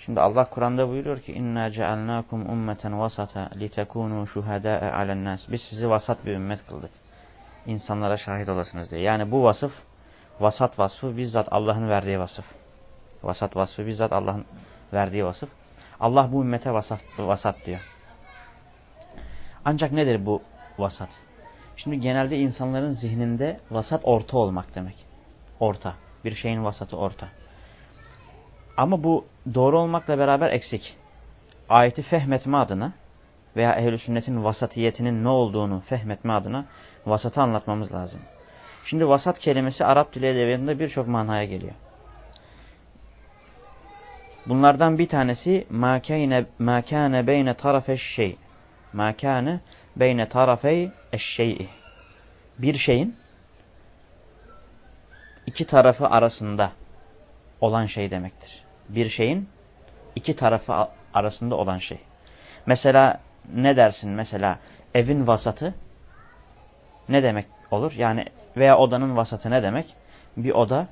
Şimdi Allah Kur'an'da buyuruyor ki inna cealnakum ummeten vasata litekunu şuhada'a alen nas. Biz sizi vasat bir ümmet kıldık. İnsanlara şahit olasınız diye. Yani bu vasıf vasat vasfı bizzat Allah'ın verdiği vasıf. Vasat vasfı bizzat Allah'ın verdiği vasıf. Allah bu ümmete vasat, vasat diyor. Ancak nedir bu vasat? Şimdi genelde insanların zihninde vasat orta olmak demek. Orta. Bir şeyin vasatı orta. Ama bu doğru olmakla beraber eksik. Ayeti fehmetme adına veya ehl sünnetin vasatiyetinin ne olduğunu fehmetme adına vasatı anlatmamız lazım. Şimdi vasat kelimesi Arap dili edebiyatında birçok manaya geliyor. Bunlardan bir tanesi ma kâne beyne tarafeş şey. Ma kâne beyne tarafey eşşey'i. Bir şeyin iki tarafı arasında olan şey demektir bir şeyin iki tarafı arasında olan şey. Mesela ne dersin mesela evin vasatı ne demek olur? Yani veya odanın vasatı ne demek? Bir oda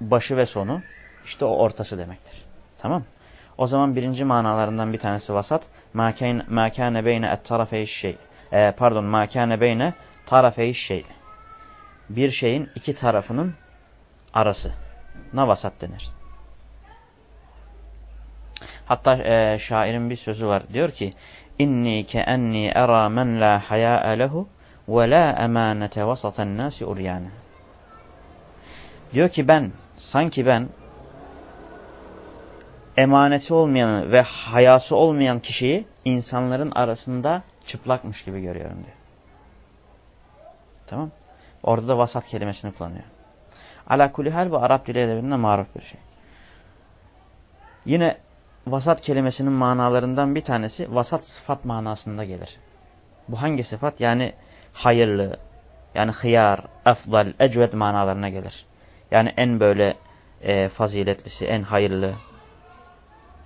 başı ve sonu işte o ortası demektir. Tamam O zaman birinci manalarından bir tanesi vasat. Mâ kâne beyne et tarafeyi şey. E, pardon mâ kâne beyne tarafeyi şey. Bir şeyin iki tarafının arası. Na vasat denir. Hatta e, şairin bir sözü var. Diyor ki inni ke enni era men la haya lehu ve la emanete vasatan nasi uryana. Diyor ki ben sanki ben emaneti olmayanı ve hayası olmayan kişiyi insanların arasında çıplakmış gibi görüyorum diyor. Tamam. Orada da vasat kelimesini kullanıyor. Ala kulihal bu Arap dili edebinde maruf bir şey. Yine vasat kelimesinin manalarından bir tanesi vasat sıfat manasında gelir. Bu hangi sıfat? Yani hayırlı, yani hıyar, afdal, ecved manalarına gelir. Yani en böyle e, faziletlisi, en hayırlı,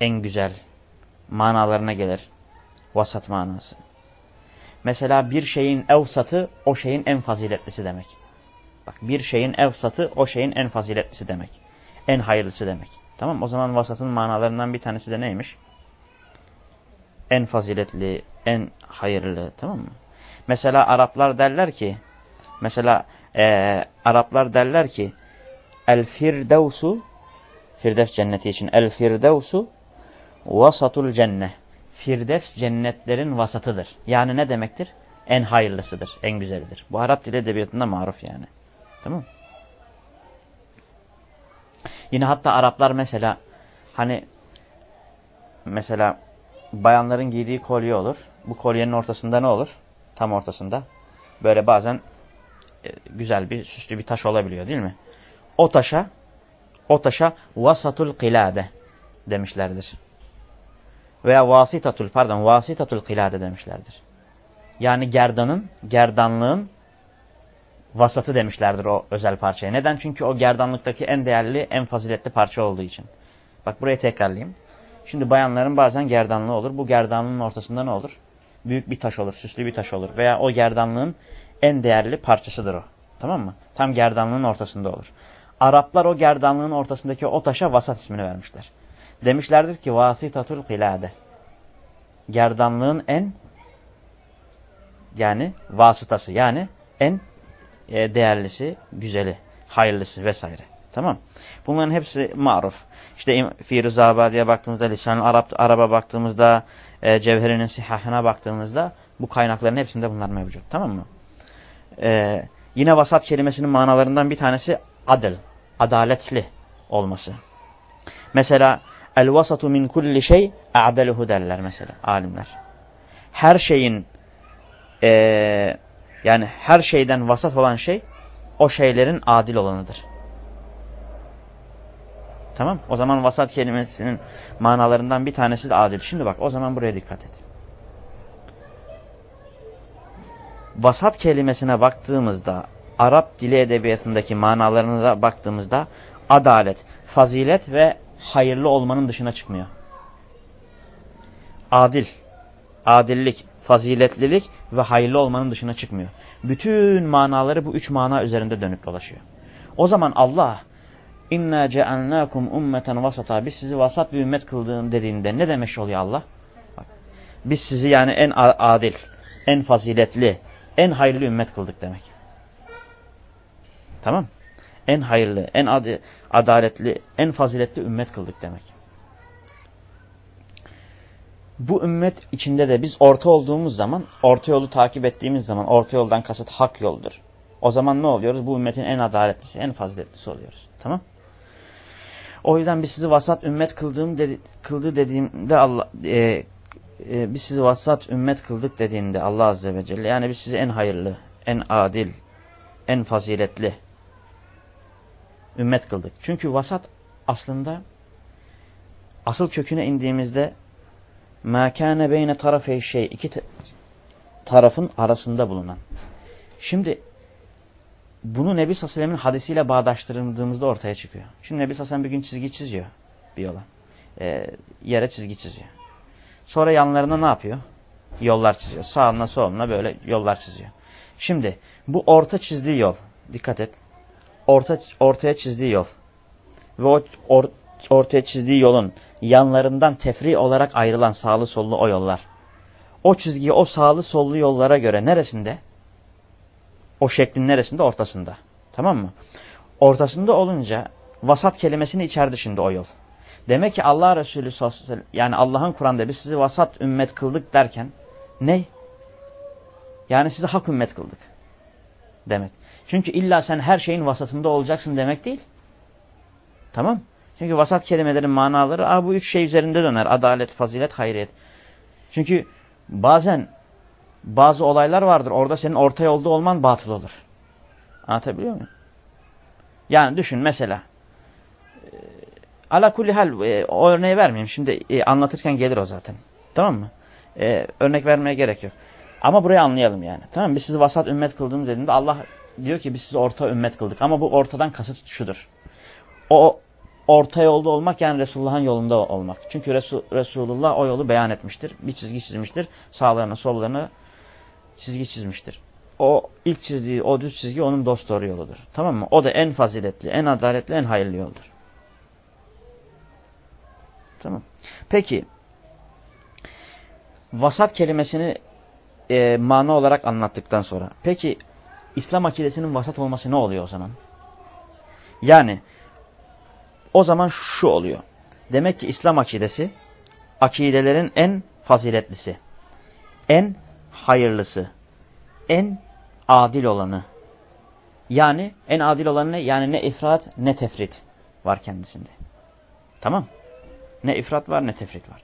en güzel manalarına gelir. Vasat manası. Mesela bir şeyin evsatı o şeyin en faziletlisi demek. Bak bir şeyin evsatı o şeyin en faziletlisi demek. En hayırlısı demek. Tamam O zaman vasatın manalarından bir tanesi de neymiş? En faziletli, en hayırlı. Tamam mı? Mesela Araplar derler ki, mesela e, Araplar derler ki, El firdevsu, Firdevs cenneti için, El firdevsu vasatul cenne. Firdevs cennetlerin vasatıdır. Yani ne demektir? En hayırlısıdır, en güzelidir. Bu Arap dili edebiyatında maruf yani. Tamam Yine hatta Araplar mesela hani mesela bayanların giydiği kolye olur. Bu kolyenin ortasında ne olur? Tam ortasında. Böyle bazen e, güzel bir süslü bir taş olabiliyor değil mi? O taşa o taşa vasatul kilade demişlerdir. Veya vasitatul pardon vasitatul kilade demişlerdir. Yani gerdanın, gerdanlığın vasatı demişlerdir o özel parçaya. Neden? Çünkü o gerdanlıktaki en değerli, en faziletli parça olduğu için. Bak burayı tekrarlayayım. Şimdi bayanların bazen gerdanlığı olur. Bu gerdanlığın ortasında ne olur? Büyük bir taş olur, süslü bir taş olur. Veya o gerdanlığın en değerli parçasıdır o. Tamam mı? Tam gerdanlığın ortasında olur. Araplar o gerdanlığın ortasındaki o taşa vasat ismini vermişler. Demişlerdir ki vasitatul hilade. Gerdanlığın en yani vasıtası yani en değerlisi, güzeli, hayırlısı vesaire. Tamam. Bunların hepsi maruf. İşte Firuz Abadi'ye baktığımızda, Lisan Arap, Arap'a baktığımızda, e, Cevherinin Sihahına baktığımızda bu kaynakların hepsinde bunlar mevcut. Tamam mı? E, yine vasat kelimesinin manalarından bir tanesi adel, adaletli olması. Mesela el vasatu min kulli şey a'deluhu derler mesela alimler. Her şeyin e, yani her şeyden vasat olan şey o şeylerin adil olanıdır. Tamam. O zaman vasat kelimesinin manalarından bir tanesi de adil. Şimdi bak o zaman buraya dikkat et. Vasat kelimesine baktığımızda Arap dili edebiyatındaki manalarına baktığımızda adalet, fazilet ve hayırlı olmanın dışına çıkmıyor. Adil, adillik, faziletlilik ve hayırlı olmanın dışına çıkmıyor. Bütün manaları bu üç mana üzerinde dönüp dolaşıyor. O zaman Allah İnna cealnakum ummeten vasata. Biz sizi vasat bir ümmet kıldığım dediğinde ne demek oluyor Allah? Bak, biz sizi yani en adil, en faziletli, en hayırlı ümmet kıldık demek. Tamam? En hayırlı, en ad adaletli, en faziletli ümmet kıldık demek. Bu ümmet içinde de biz orta olduğumuz zaman, orta yolu takip ettiğimiz zaman, orta yoldan kasıt hak yoldur. O zaman ne oluyoruz? Bu ümmetin en adaletlisi, en faziletlisi oluyoruz. Tamam? O yüzden biz sizi vasat ümmet kıldığım dedi, kıldı dediğimde Allah e, e, biz sizi vasat ümmet kıldık dediğinde Allah azze ve celle yani biz sizi en hayırlı, en adil, en faziletli ümmet kıldık. Çünkü vasat aslında asıl köküne indiğimizde مَا كَانَ بَيْنَ طَرَفَيْ şey iki tarafın arasında bulunan. Şimdi bunu Nebi Sassalem'in hadisiyle bağdaştırıldığımızda ortaya çıkıyor. Şimdi Nebi Sassam bir gün çizgi çiziyor bir yola. E, yere çizgi çiziyor. Sonra yanlarına ne yapıyor? Yollar çiziyor. Sağına soluna böyle yollar çiziyor. Şimdi bu orta çizdiği yol. Dikkat et. Orta, ortaya çizdiği yol. Ve o or, ortaya çizdiği yolun yanlarından tefri olarak ayrılan sağlı sollu o yollar. O çizgi o sağlı sollu yollara göre neresinde? O şeklin neresinde? Ortasında. Tamam mı? Ortasında olunca vasat kelimesini içerdi şimdi o yol. Demek ki Allah Resulü yani Allah'ın Kur'an'da biz sizi vasat ümmet kıldık derken ne? Yani sizi hak ümmet kıldık. Demek. Çünkü illa sen her şeyin vasatında olacaksın demek değil. Tamam. Çünkü vasat kelimelerin manaları Aa, bu üç şey üzerinde döner. Adalet, fazilet, hayriyet. Çünkü bazen bazı olaylar vardır. Orada senin orta yolda olman batıl olur. Anlatabiliyor muyum? Yani düşün mesela. E, ala kulli hal e, o örneği vermeyeyim. Şimdi e, anlatırken gelir o zaten. Tamam mı? E, örnek vermeye gerek yok. Ama burayı anlayalım yani. Tamam mı? Biz sizi vasat ümmet kıldığımız dediğinde Allah diyor ki biz sizi orta ümmet kıldık. Ama bu ortadan kasıt şudur. O orta yolda olmak yani Resulullah'ın yolunda olmak. Çünkü Resul, Resulullah o yolu beyan etmiştir. Bir çizgi çizmiştir. Sağlarına sollarına çizgi çizmiştir. O ilk çizdiği o düz çizgi onun dost doğru yoludur. Tamam mı? O da en faziletli, en adaletli, en hayırlı yoldur. Tamam. Peki vasat kelimesini e, mana olarak anlattıktan sonra. Peki İslam akidesinin vasat olması ne oluyor o zaman? Yani o zaman şu oluyor. Demek ki İslam akidesi akidelerin en faziletlisi, en hayırlısı, en adil olanı. Yani en adil olanı ne? Yani ne ifrat ne tefrit var kendisinde. Tamam. Ne ifrat var ne tefrit var.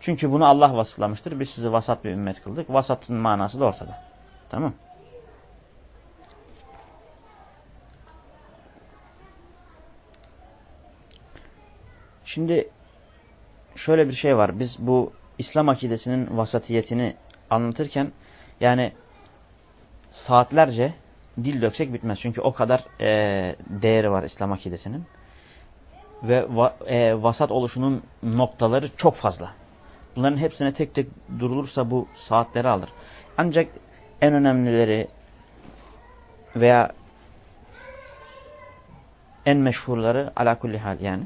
Çünkü bunu Allah vasıflamıştır. Biz sizi vasat bir ümmet kıldık. Vasatın manası da ortada. Tamam. Şimdi şöyle bir şey var. Biz bu İslam akidesinin vasatiyetini anlatırken yani saatlerce dil döksek bitmez. Çünkü o kadar e, değeri var İslam akidesinin. Ve va, e, vasat oluşunun noktaları çok fazla. Bunların hepsine tek tek durulursa bu saatleri alır. Ancak en önemlileri veya en meşhurları ala kulli hal yani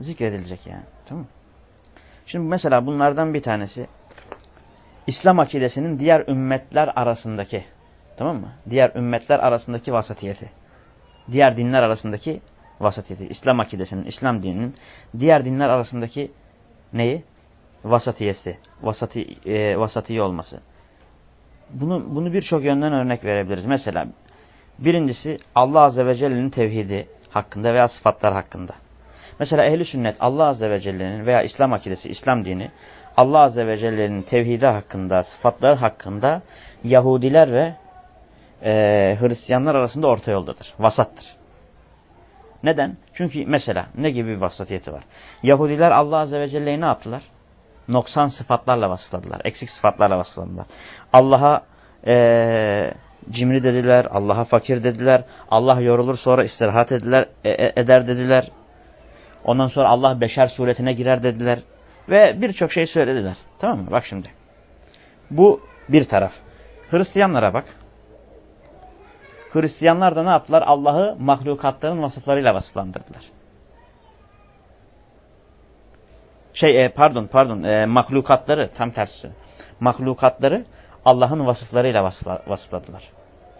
zikredilecek yani. Tamam Şimdi mesela bunlardan bir tanesi İslam akidesinin diğer ümmetler arasındaki tamam mı? Diğer ümmetler arasındaki vasatiyeti. Diğer dinler arasındaki vasatiyeti. İslam akidesinin, İslam dininin diğer dinler arasındaki neyi? Vasatiyesi. Vasati, e, vasatiye olması. Bunu, bunu birçok yönden örnek verebiliriz. Mesela birincisi Allah Azze ve Celle'nin tevhidi hakkında veya sıfatlar hakkında. Mesela ehli sünnet Allah Azze ve Celle'nin veya İslam akidesi, İslam dini Allah Azze ve Celle'nin tevhidi hakkında, sıfatlar hakkında Yahudiler ve e, Hristiyanlar arasında orta yoldadır. Vasattır. Neden? Çünkü mesela ne gibi bir vasatiyeti var? Yahudiler Allah Azze ve Celle'yi ne yaptılar? Noksan sıfatlarla vasıfladılar. Eksik sıfatlarla vasıfladılar. Allah'a e, cimri dediler. Allah'a fakir dediler. Allah yorulur sonra istirahat ediler, e, e eder dediler. Ondan sonra Allah beşer suretine girer dediler. Ve birçok şey söylediler. Tamam mı? Bak şimdi. Bu bir taraf. Hristiyanlara bak. Hristiyanlar da ne yaptılar? Allah'ı mahlukatların vasıflarıyla vasıflandırdılar. Şey e, pardon pardon e, mahlukatları tam tersi. Mahlukatları Allah'ın vasıflarıyla vasıfla, vasıfladılar.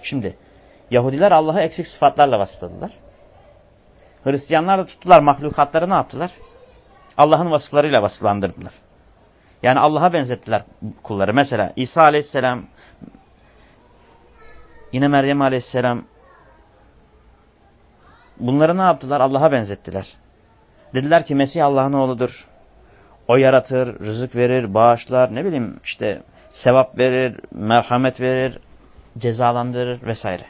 Şimdi Yahudiler Allah'ı eksik sıfatlarla vasıfladılar. Hristiyanlar da tuttular mahlukatları ne yaptılar? Allah'ın vasıflarıyla vasıflandırdılar. Yani Allah'a benzettiler kulları. Mesela İsa aleyhisselam, yine Meryem aleyhisselam bunları ne yaptılar? Allah'a benzettiler. Dediler ki Mesih Allah'ın oğludur. O yaratır, rızık verir, bağışlar, ne bileyim işte sevap verir, merhamet verir, cezalandırır vesaire.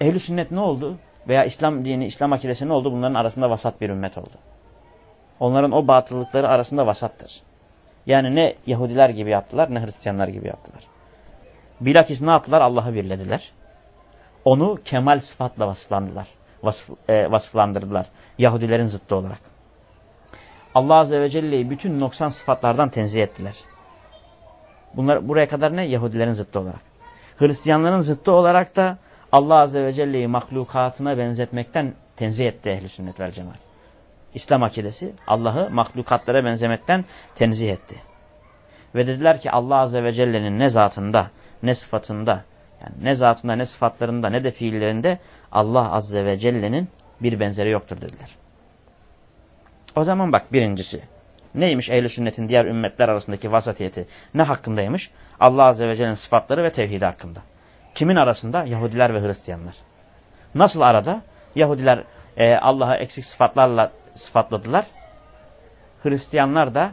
Ehl-i sünnet ne oldu? Veya İslam dini, İslam akidesi ne oldu? Bunların arasında vasat bir ümmet oldu. Onların o batıllıkları arasında vasattır. Yani ne Yahudiler gibi yaptılar ne Hristiyanlar gibi yaptılar. Bilakis ne yaptılar? Allah'ı birlediler. Onu kemal sıfatla vasıflandılar. Vasıf, e, vasıflandırdılar. Yahudilerin zıttı olarak. Allah Azze ve Celle'yi bütün noksan sıfatlardan tenzih ettiler. Bunlar buraya kadar ne? Yahudilerin zıttı olarak. Hristiyanların zıttı olarak da Allah Azze ve Celle'yi mahlukatına benzetmekten tenzih etti ehli sünnet vel cemaat. İslam akidesi Allah'ı mahlukatlara benzemekten tenzih etti. Ve dediler ki Allah Azze ve Celle'nin ne zatında ne sıfatında yani ne zatında ne sıfatlarında ne de fiillerinde Allah Azze ve Celle'nin bir benzeri yoktur dediler. O zaman bak birincisi neymiş ehl sünnetin diğer ümmetler arasındaki vasatiyeti ne hakkındaymış? Allah Azze ve Celle'nin sıfatları ve tevhidi hakkında. Kimin arasında? Yahudiler ve Hristiyanlar. Nasıl arada? Yahudiler e, Allah'a eksik sıfatlarla sıfatladılar. Hristiyanlar da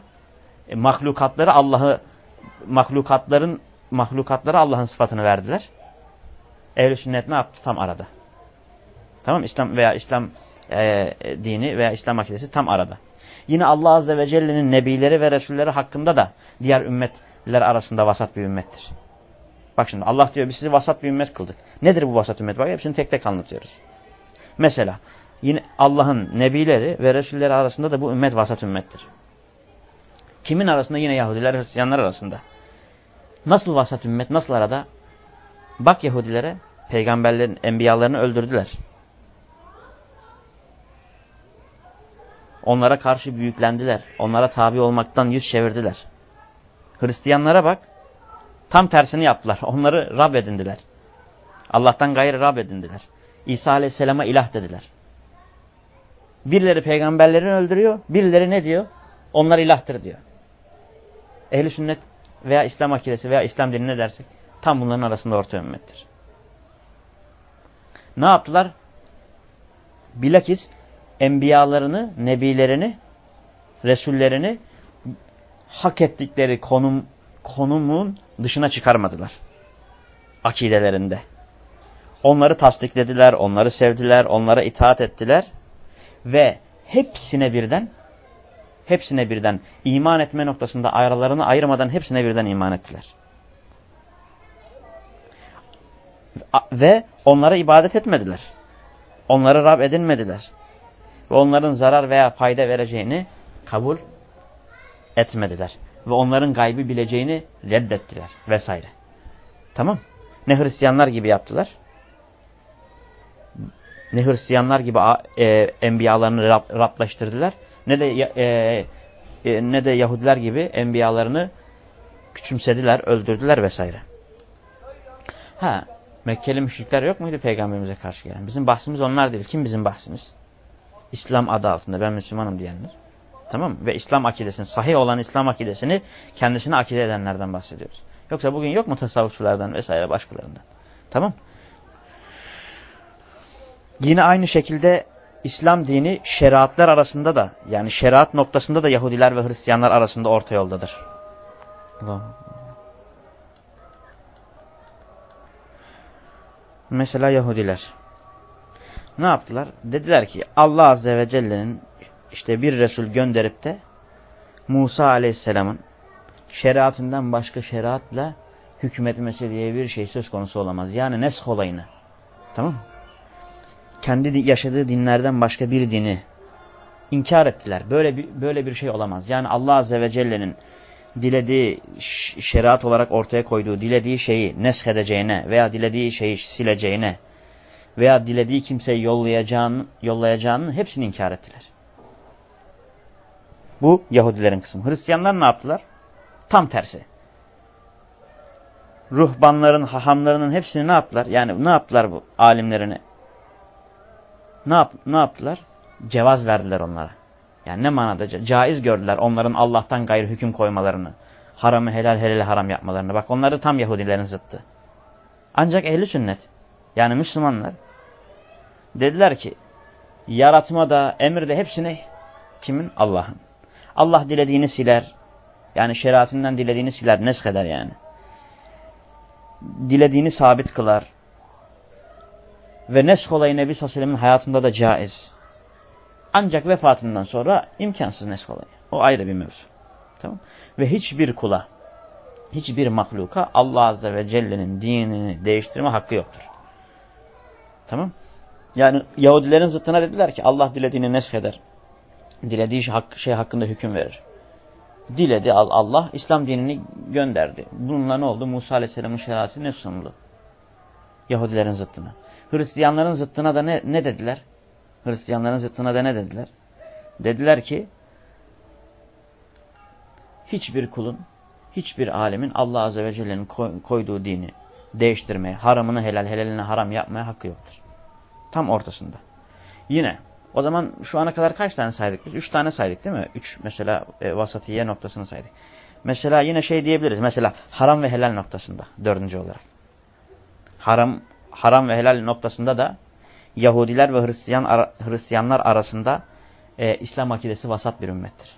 e, mahlukatları Allah'ı mahlukatların mahlukatlara Allah'ın sıfatını verdiler. Ehl-i sünnet ne yaptı? Tam arada. Tamam İslam veya İslam e, dini veya İslam akidesi tam arada. Yine Allah Azze ve Celle'nin nebileri ve resulleri hakkında da diğer ümmetler arasında vasat bir ümmettir. Bak şimdi Allah diyor biz sizi vasat bir ümmet kıldık. Nedir bu vasat ümmet? Bak hepsini tek tek anlatıyoruz. Mesela yine Allah'ın nebileri ve resulleri arasında da bu ümmet vasat ümmettir. Kimin arasında? Yine Yahudiler Hristiyanlar arasında. Nasıl vasat ümmet? Nasıl arada? Bak Yahudilere peygamberlerin, enbiyalarını öldürdüler. Onlara karşı büyüklendiler. Onlara tabi olmaktan yüz çevirdiler. Hristiyanlara bak. Tam tersini yaptılar. Onları Rab edindiler. Allah'tan gayrı Rab edindiler. İsa Aleyhisselam'a ilah dediler. Birileri peygamberlerini öldürüyor. Birileri ne diyor? Onlar ilahtır diyor. Ehli sünnet veya İslam akidesi veya İslam dini ne dersek tam bunların arasında orta ümmettir. Ne yaptılar? Bilakis enbiyalarını, nebilerini, resullerini hak ettikleri konum konumun dışına çıkarmadılar. Akidelerinde. Onları tasdiklediler, onları sevdiler, onlara itaat ettiler ve hepsine birden hepsine birden iman etme noktasında aralarını ayırmadan hepsine birden iman ettiler. Ve onlara ibadet etmediler. Onları Rab edinmediler. Ve onların zarar veya fayda vereceğini kabul etmediler. Ve onların gaybı bileceğini reddettiler vesaire. Tamam. Ne Hristiyanlar gibi yaptılar. Ne Hristiyanlar gibi e, enbiyalarını Rab, Rablaştırdılar ne de e, e, ne de Yahudiler gibi enbiyalarını küçümsediler, öldürdüler vesaire. Ha, Mekkeli müşrikler yok muydu peygamberimize karşı gelen? Bizim bahsimiz onlar değil. Kim bizim bahsimiz? İslam adı altında ben Müslümanım diyenler. Tamam mı? Ve İslam akidesini, sahih olan İslam akidesini kendisine akide edenlerden bahsediyoruz. Yoksa bugün yok mu tasavvufçulardan vesaire başkalarından? Tamam Yine aynı şekilde İslam dini şeriatlar arasında da yani şeriat noktasında da Yahudiler ve Hristiyanlar arasında orta yoldadır. Mesela Yahudiler. Ne yaptılar? Dediler ki Allah Azze ve Celle'nin işte bir Resul gönderip de Musa Aleyhisselam'ın şeriatından başka şeriatla hükmetmesi diye bir şey söz konusu olamaz. Yani nesk olayını. Tamam mı? kendi yaşadığı dinlerden başka bir dini inkar ettiler. Böyle bir, böyle bir şey olamaz. Yani Allah Azze ve Celle'nin dilediği şeriat olarak ortaya koyduğu, dilediği şeyi neshedeceğine veya dilediği şeyi sileceğine veya dilediği kimseyi yollayacağını, yollayacağını hepsini inkar ettiler. Bu Yahudilerin kısmı. Hristiyanlar ne yaptılar? Tam tersi. Ruhbanların, hahamlarının hepsini ne yaptılar? Yani ne yaptılar bu alimlerini? Ne, yap, ne yaptılar? Cevaz verdiler onlara. Yani ne manada? Caiz gördüler onların Allah'tan gayrı hüküm koymalarını. Haramı helal helal haram yapmalarını. Bak onlar da tam Yahudilerin zıttı. Ancak ehli sünnet yani Müslümanlar dediler ki yaratma da emir de hepsini kimin? Allah'ın. Allah dilediğini siler. Yani şeriatinden dilediğini siler. Nesk eder yani. Dilediğini sabit kılar. Ve nesk olayı Nebi Sallallahu hayatında da caiz. Ancak vefatından sonra imkansız nesk olayı. O ayrı bir mevzu. Tamam Ve hiçbir kula, hiçbir mahluka Allah Azze ve Celle'nin dinini değiştirme hakkı yoktur. Tamam Yani Yahudilerin zıttına dediler ki Allah dilediğini nesk eder. Dilediği şey hakkında hüküm verir. Diledi Allah İslam dinini gönderdi. Bununla ne oldu? Musa Aleyhisselam'ın şeriatı ne sunuldu? Yahudilerin zıttına. Hristiyanların zıttına da ne, ne dediler? Hristiyanların zıttına da ne dediler? Dediler ki hiçbir kulun, hiçbir alemin Allah Azze ve Celle'nin koyduğu dini değiştirmeye, haramını helal, helalini haram yapmaya hakkı yoktur. Tam ortasında. Yine o zaman şu ana kadar kaç tane saydık biz? Üç tane saydık değil mi? Üç mesela e, vasatiye noktasını saydık. Mesela yine şey diyebiliriz. Mesela haram ve helal noktasında dördüncü olarak. Haram, haram ve helal noktasında da Yahudiler ve Hristiyan ara, Hristiyanlar arasında e, İslam akidesi vasat bir ümmettir.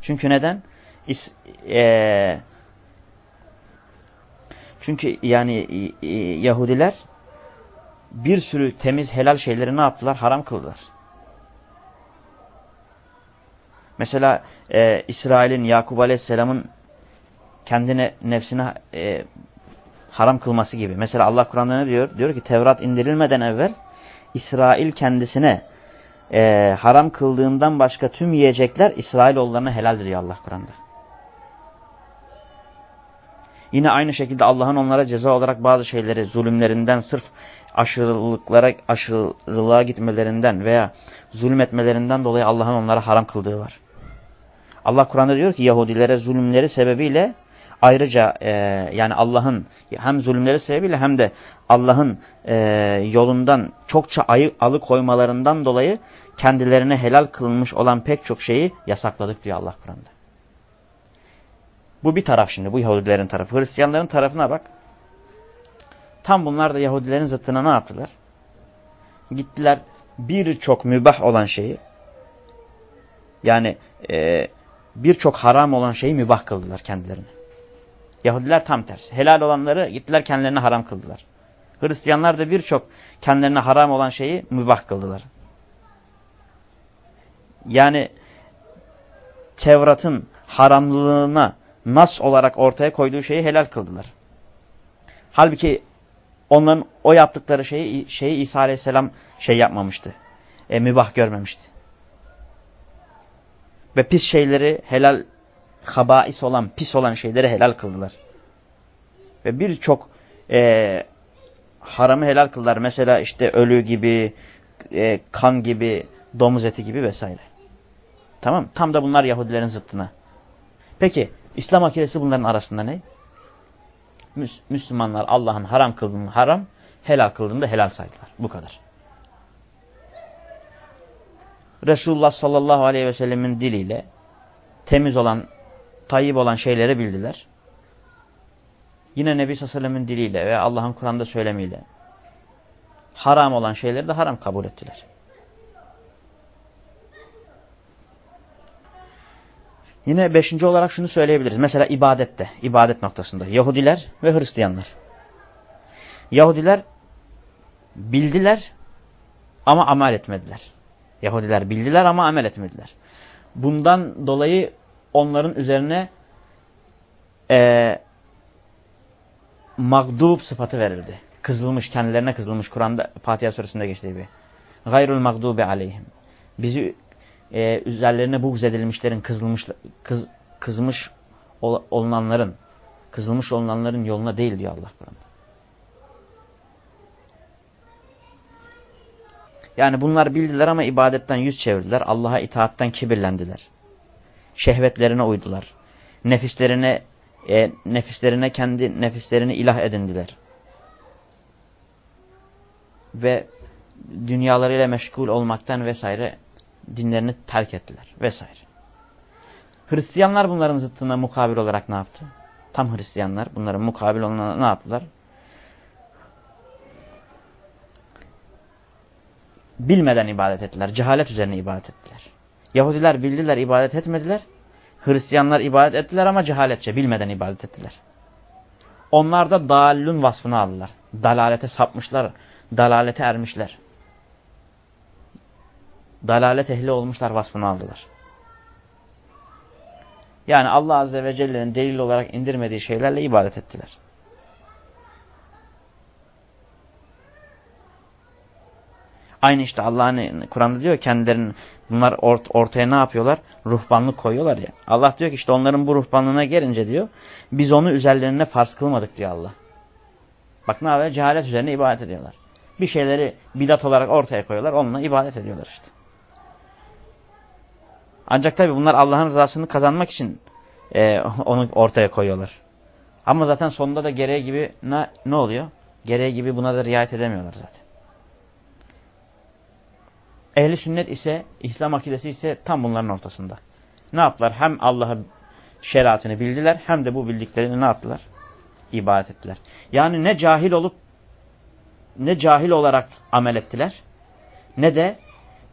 Çünkü neden? İs, e, çünkü yani e, Yahudiler bir sürü temiz helal şeyleri ne yaptılar? Haram kıldılar. Mesela e, İsrail'in Yakub Aleyhisselam'ın kendine nefsine e, haram kılması gibi. Mesela Allah Kur'an'da ne diyor? Diyor ki Tevrat indirilmeden evvel İsrail kendisine e, haram kıldığından başka tüm yiyecekler İsrailoğullarına helaldir diyor Allah Kur'an'da. Yine aynı şekilde Allah'ın onlara ceza olarak bazı şeyleri zulümlerinden sırf aşırılıklara, aşırılığa gitmelerinden veya zulmetmelerinden dolayı Allah'ın onlara haram kıldığı var. Allah Kur'an'da diyor ki Yahudilere zulümleri sebebiyle ayrıca e, yani Allah'ın hem zulümleri sebebiyle hem de Allah'ın e, yolundan çokça ayı, alıkoymalarından dolayı kendilerine helal kılınmış olan pek çok şeyi yasakladık diyor Allah Kur'an'da. Bu bir taraf şimdi bu Yahudilerin tarafı. Hristiyanların tarafına bak. Tam bunlar da Yahudilerin zıttına ne yaptılar? Gittiler birçok mübah olan şeyi yani e, birçok haram olan şeyi mübah kıldılar kendilerine. Yahudiler tam tersi. Helal olanları gittiler kendilerine haram kıldılar. Hristiyanlar da birçok kendilerine haram olan şeyi mübah kıldılar. Yani Tevrat'ın haramlığına nas olarak ortaya koyduğu şeyi helal kıldılar. Halbuki onların o yaptıkları şeyi, şeyi İsa Aleyhisselam şey yapmamıştı. E, mübah görmemişti. Ve pis şeyleri helal habais olan, pis olan şeyleri helal kıldılar. Ve birçok e, haramı helal kıldılar. Mesela işte ölü gibi, e, kan gibi, domuz eti gibi vesaire. Tamam Tam da bunlar Yahudilerin zıttına. Peki İslam akidesi bunların arasında ne? Müs Müslümanlar Allah'ın haram kıldığını haram, helal kıldığını da helal saydılar. Bu kadar. Resulullah sallallahu aleyhi ve sellemin diliyle temiz olan tayyip olan şeyleri bildiler. Yine Nebi Sallallahu diliyle ve Allah'ın Kur'an'da söylemiyle haram olan şeyleri de haram kabul ettiler. Yine beşinci olarak şunu söyleyebiliriz. Mesela ibadette, ibadet noktasında Yahudiler ve Hristiyanlar. Yahudiler bildiler ama amel etmediler. Yahudiler bildiler ama amel etmediler. Bundan dolayı onların üzerine e, mağdub sıfatı verildi. Kızılmış, kendilerine kızılmış Kur'an'da Fatiha suresinde geçtiği gibi. Gayrul mağdubi aleyhim. Bizi e, üzerlerine buğz edilmişlerin, kızılmış, kız, kızmış ol, olunanların, kızılmış olunanların yoluna değil diyor Allah Kur'an'da. Yani bunlar bildiler ama ibadetten yüz çevirdiler. Allah'a itaatten kibirlendiler. Şehvetlerine uydular. Nefislerine e, nefislerine kendi nefislerini ilah edindiler. Ve dünyalarıyla meşgul olmaktan vesaire dinlerini terk ettiler vesaire. Hristiyanlar bunların zıttına mukabil olarak ne yaptı? Tam Hristiyanlar bunların mukabil olana ne yaptılar? Bilmeden ibadet ettiler. Cehalet üzerine ibadet ettiler. Yahudiler bildiler, ibadet etmediler. Hristiyanlar ibadet ettiler ama cehaletçe, bilmeden ibadet ettiler. Onlar da dalun vasfını aldılar. Dalalete sapmışlar, dalalete ermişler. Dalalet ehli olmuşlar vasfını aldılar. Yani Allah Azze ve Celle'nin delil olarak indirmediği şeylerle ibadet ettiler. Aynı işte Allah'ın Kur'an'da diyor kendilerinin bunlar ort ortaya ne yapıyorlar? Ruhbanlık koyuyorlar ya. Allah diyor ki işte onların bu ruhbanlığına gelince diyor biz onu üzerlerine farz kılmadık diyor Allah. Bak ne haber? Cehalet üzerine ibadet ediyorlar. Bir şeyleri bidat olarak ortaya koyuyorlar. Onunla ibadet ediyorlar işte. Ancak tabi bunlar Allah'ın rızasını kazanmak için e, onu ortaya koyuyorlar. Ama zaten sonunda da gereği gibi ne, ne oluyor? Gereği gibi buna da riayet edemiyorlar zaten. Ehli sünnet ise, İslam akidesi ise tam bunların ortasında. Ne yaptılar? Hem Allah'ın şeriatını bildiler hem de bu bildiklerini ne yaptılar? İbadet ettiler. Yani ne cahil olup ne cahil olarak amel ettiler ne de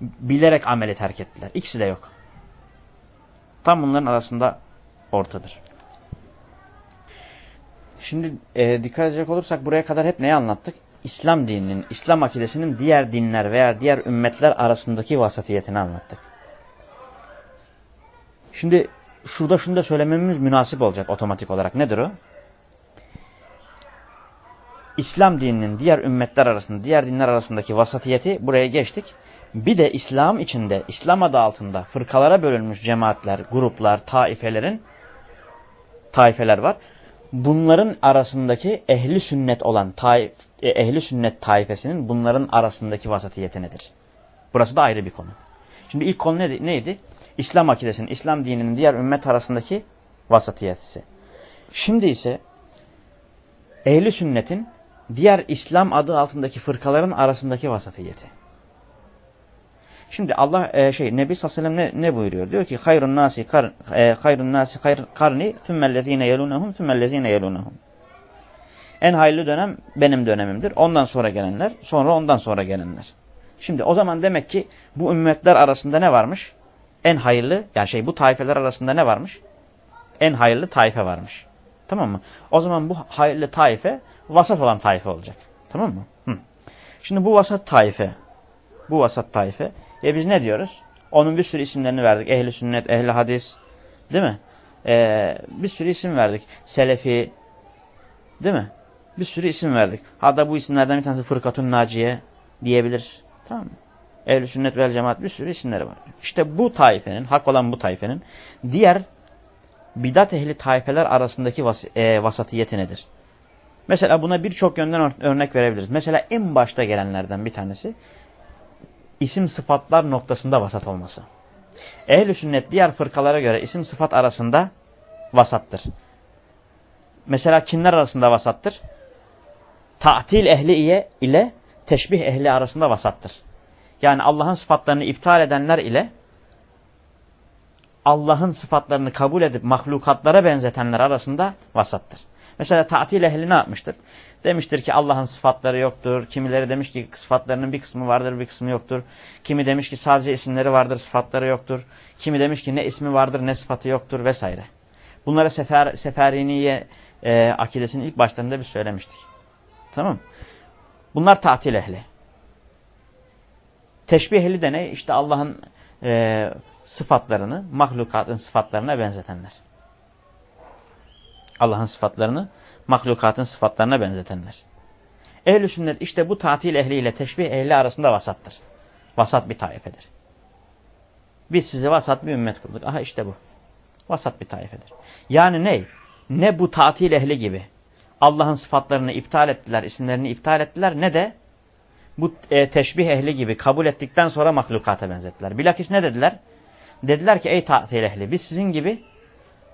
bilerek ameli terk ettiler. İkisi de yok. Tam bunların arasında ortadır. Şimdi e, dikkat edecek olursak buraya kadar hep neyi anlattık? İslam dininin, İslam akidesinin diğer dinler veya diğer ümmetler arasındaki vasatiyetini anlattık. Şimdi şurada şunu da söylememiz münasip olacak otomatik olarak. Nedir o? İslam dininin diğer ümmetler arasında, diğer dinler arasındaki vasatiyeti buraya geçtik. Bir de İslam içinde, İslam adı altında fırkalara bölünmüş cemaatler, gruplar, taifelerin taifeler var. Bunların arasındaki ehli sünnet olan taif, e, ehli sünnet taifesinin bunların arasındaki vasatiyeti nedir? Burası da ayrı bir konu. Şimdi ilk konu neydi? neydi? İslam akidesinin, İslam dininin diğer ümmet arasındaki vasatiyeti. Şimdi ise ehli sünnetin diğer İslam adı altındaki fırkaların arasındaki vasatiyeti. Şimdi Allah e, şey Nebi sallallahu aleyhi ve sellem ne, buyuruyor? Diyor ki hayrun nasi kar, e, hayrun nasi hayr, karni thummellezine yelunhum thummellezine yelunhum. En hayırlı dönem benim dönemimdir. Ondan sonra gelenler, sonra ondan sonra gelenler. Şimdi o zaman demek ki bu ümmetler arasında ne varmış? En hayırlı, yani şey bu taifeler arasında ne varmış? En hayırlı taife varmış. Tamam mı? O zaman bu hayırlı taife vasat olan taife olacak. Tamam mı? Hı. Şimdi bu vasat taife, bu vasat taife e biz ne diyoruz? Onun bir sürü isimlerini verdik. Ehli sünnet, ehli hadis. Değil mi? Ee, bir sürü isim verdik. Selefi. Değil mi? Bir sürü isim verdik. Hatta bu isimlerden bir tanesi Fırkatun Naciye diyebilir. Tamam mı? Ehl-i sünnet vel cemaat bir sürü isimleri var. İşte bu taifenin, hak olan bu taifenin diğer bidat ehli taifeler arasındaki vas e, vasatiyeti nedir? Mesela buna birçok yönden örnek verebiliriz. Mesela en başta gelenlerden bir tanesi isim sıfatlar noktasında vasat olması. Ehl-i sünnet diğer fırkalara göre isim sıfat arasında vasattır. Mesela kimler arasında vasattır? Ta'til ehli ile teşbih ehli arasında vasattır. Yani Allah'ın sıfatlarını iptal edenler ile Allah'ın sıfatlarını kabul edip mahlukatlara benzetenler arasında vasattır. Mesela tatil ehli ne yapmıştır? Demiştir ki Allah'ın sıfatları yoktur. Kimileri demiş ki sıfatlarının bir kısmı vardır bir kısmı yoktur. Kimi demiş ki sadece isimleri vardır sıfatları yoktur. Kimi demiş ki ne ismi vardır ne sıfatı yoktur vesaire. Bunlara sefer, Seferiniye e, akidesinin ilk başlarında bir söylemiştik. Tamam Bunlar tatil ehli. Teşbih ehli de ne? İşte Allah'ın e, sıfatlarını mahlukatın sıfatlarına benzetenler. Allah'ın sıfatlarını mahlukatın sıfatlarına benzetenler. Ehl-i sünnet işte bu tatil ehliyle teşbih ehli arasında vasattır. Vasat bir taifedir. Biz sizi vasat bir ümmet kıldık. Aha işte bu. Vasat bir taifedir. Yani ne? Ne bu tatil ehli gibi Allah'ın sıfatlarını iptal ettiler, isimlerini iptal ettiler ne de bu e, teşbih ehli gibi kabul ettikten sonra mahlukata benzettiler. Bilakis ne dediler? Dediler ki ey tatil ehli biz sizin gibi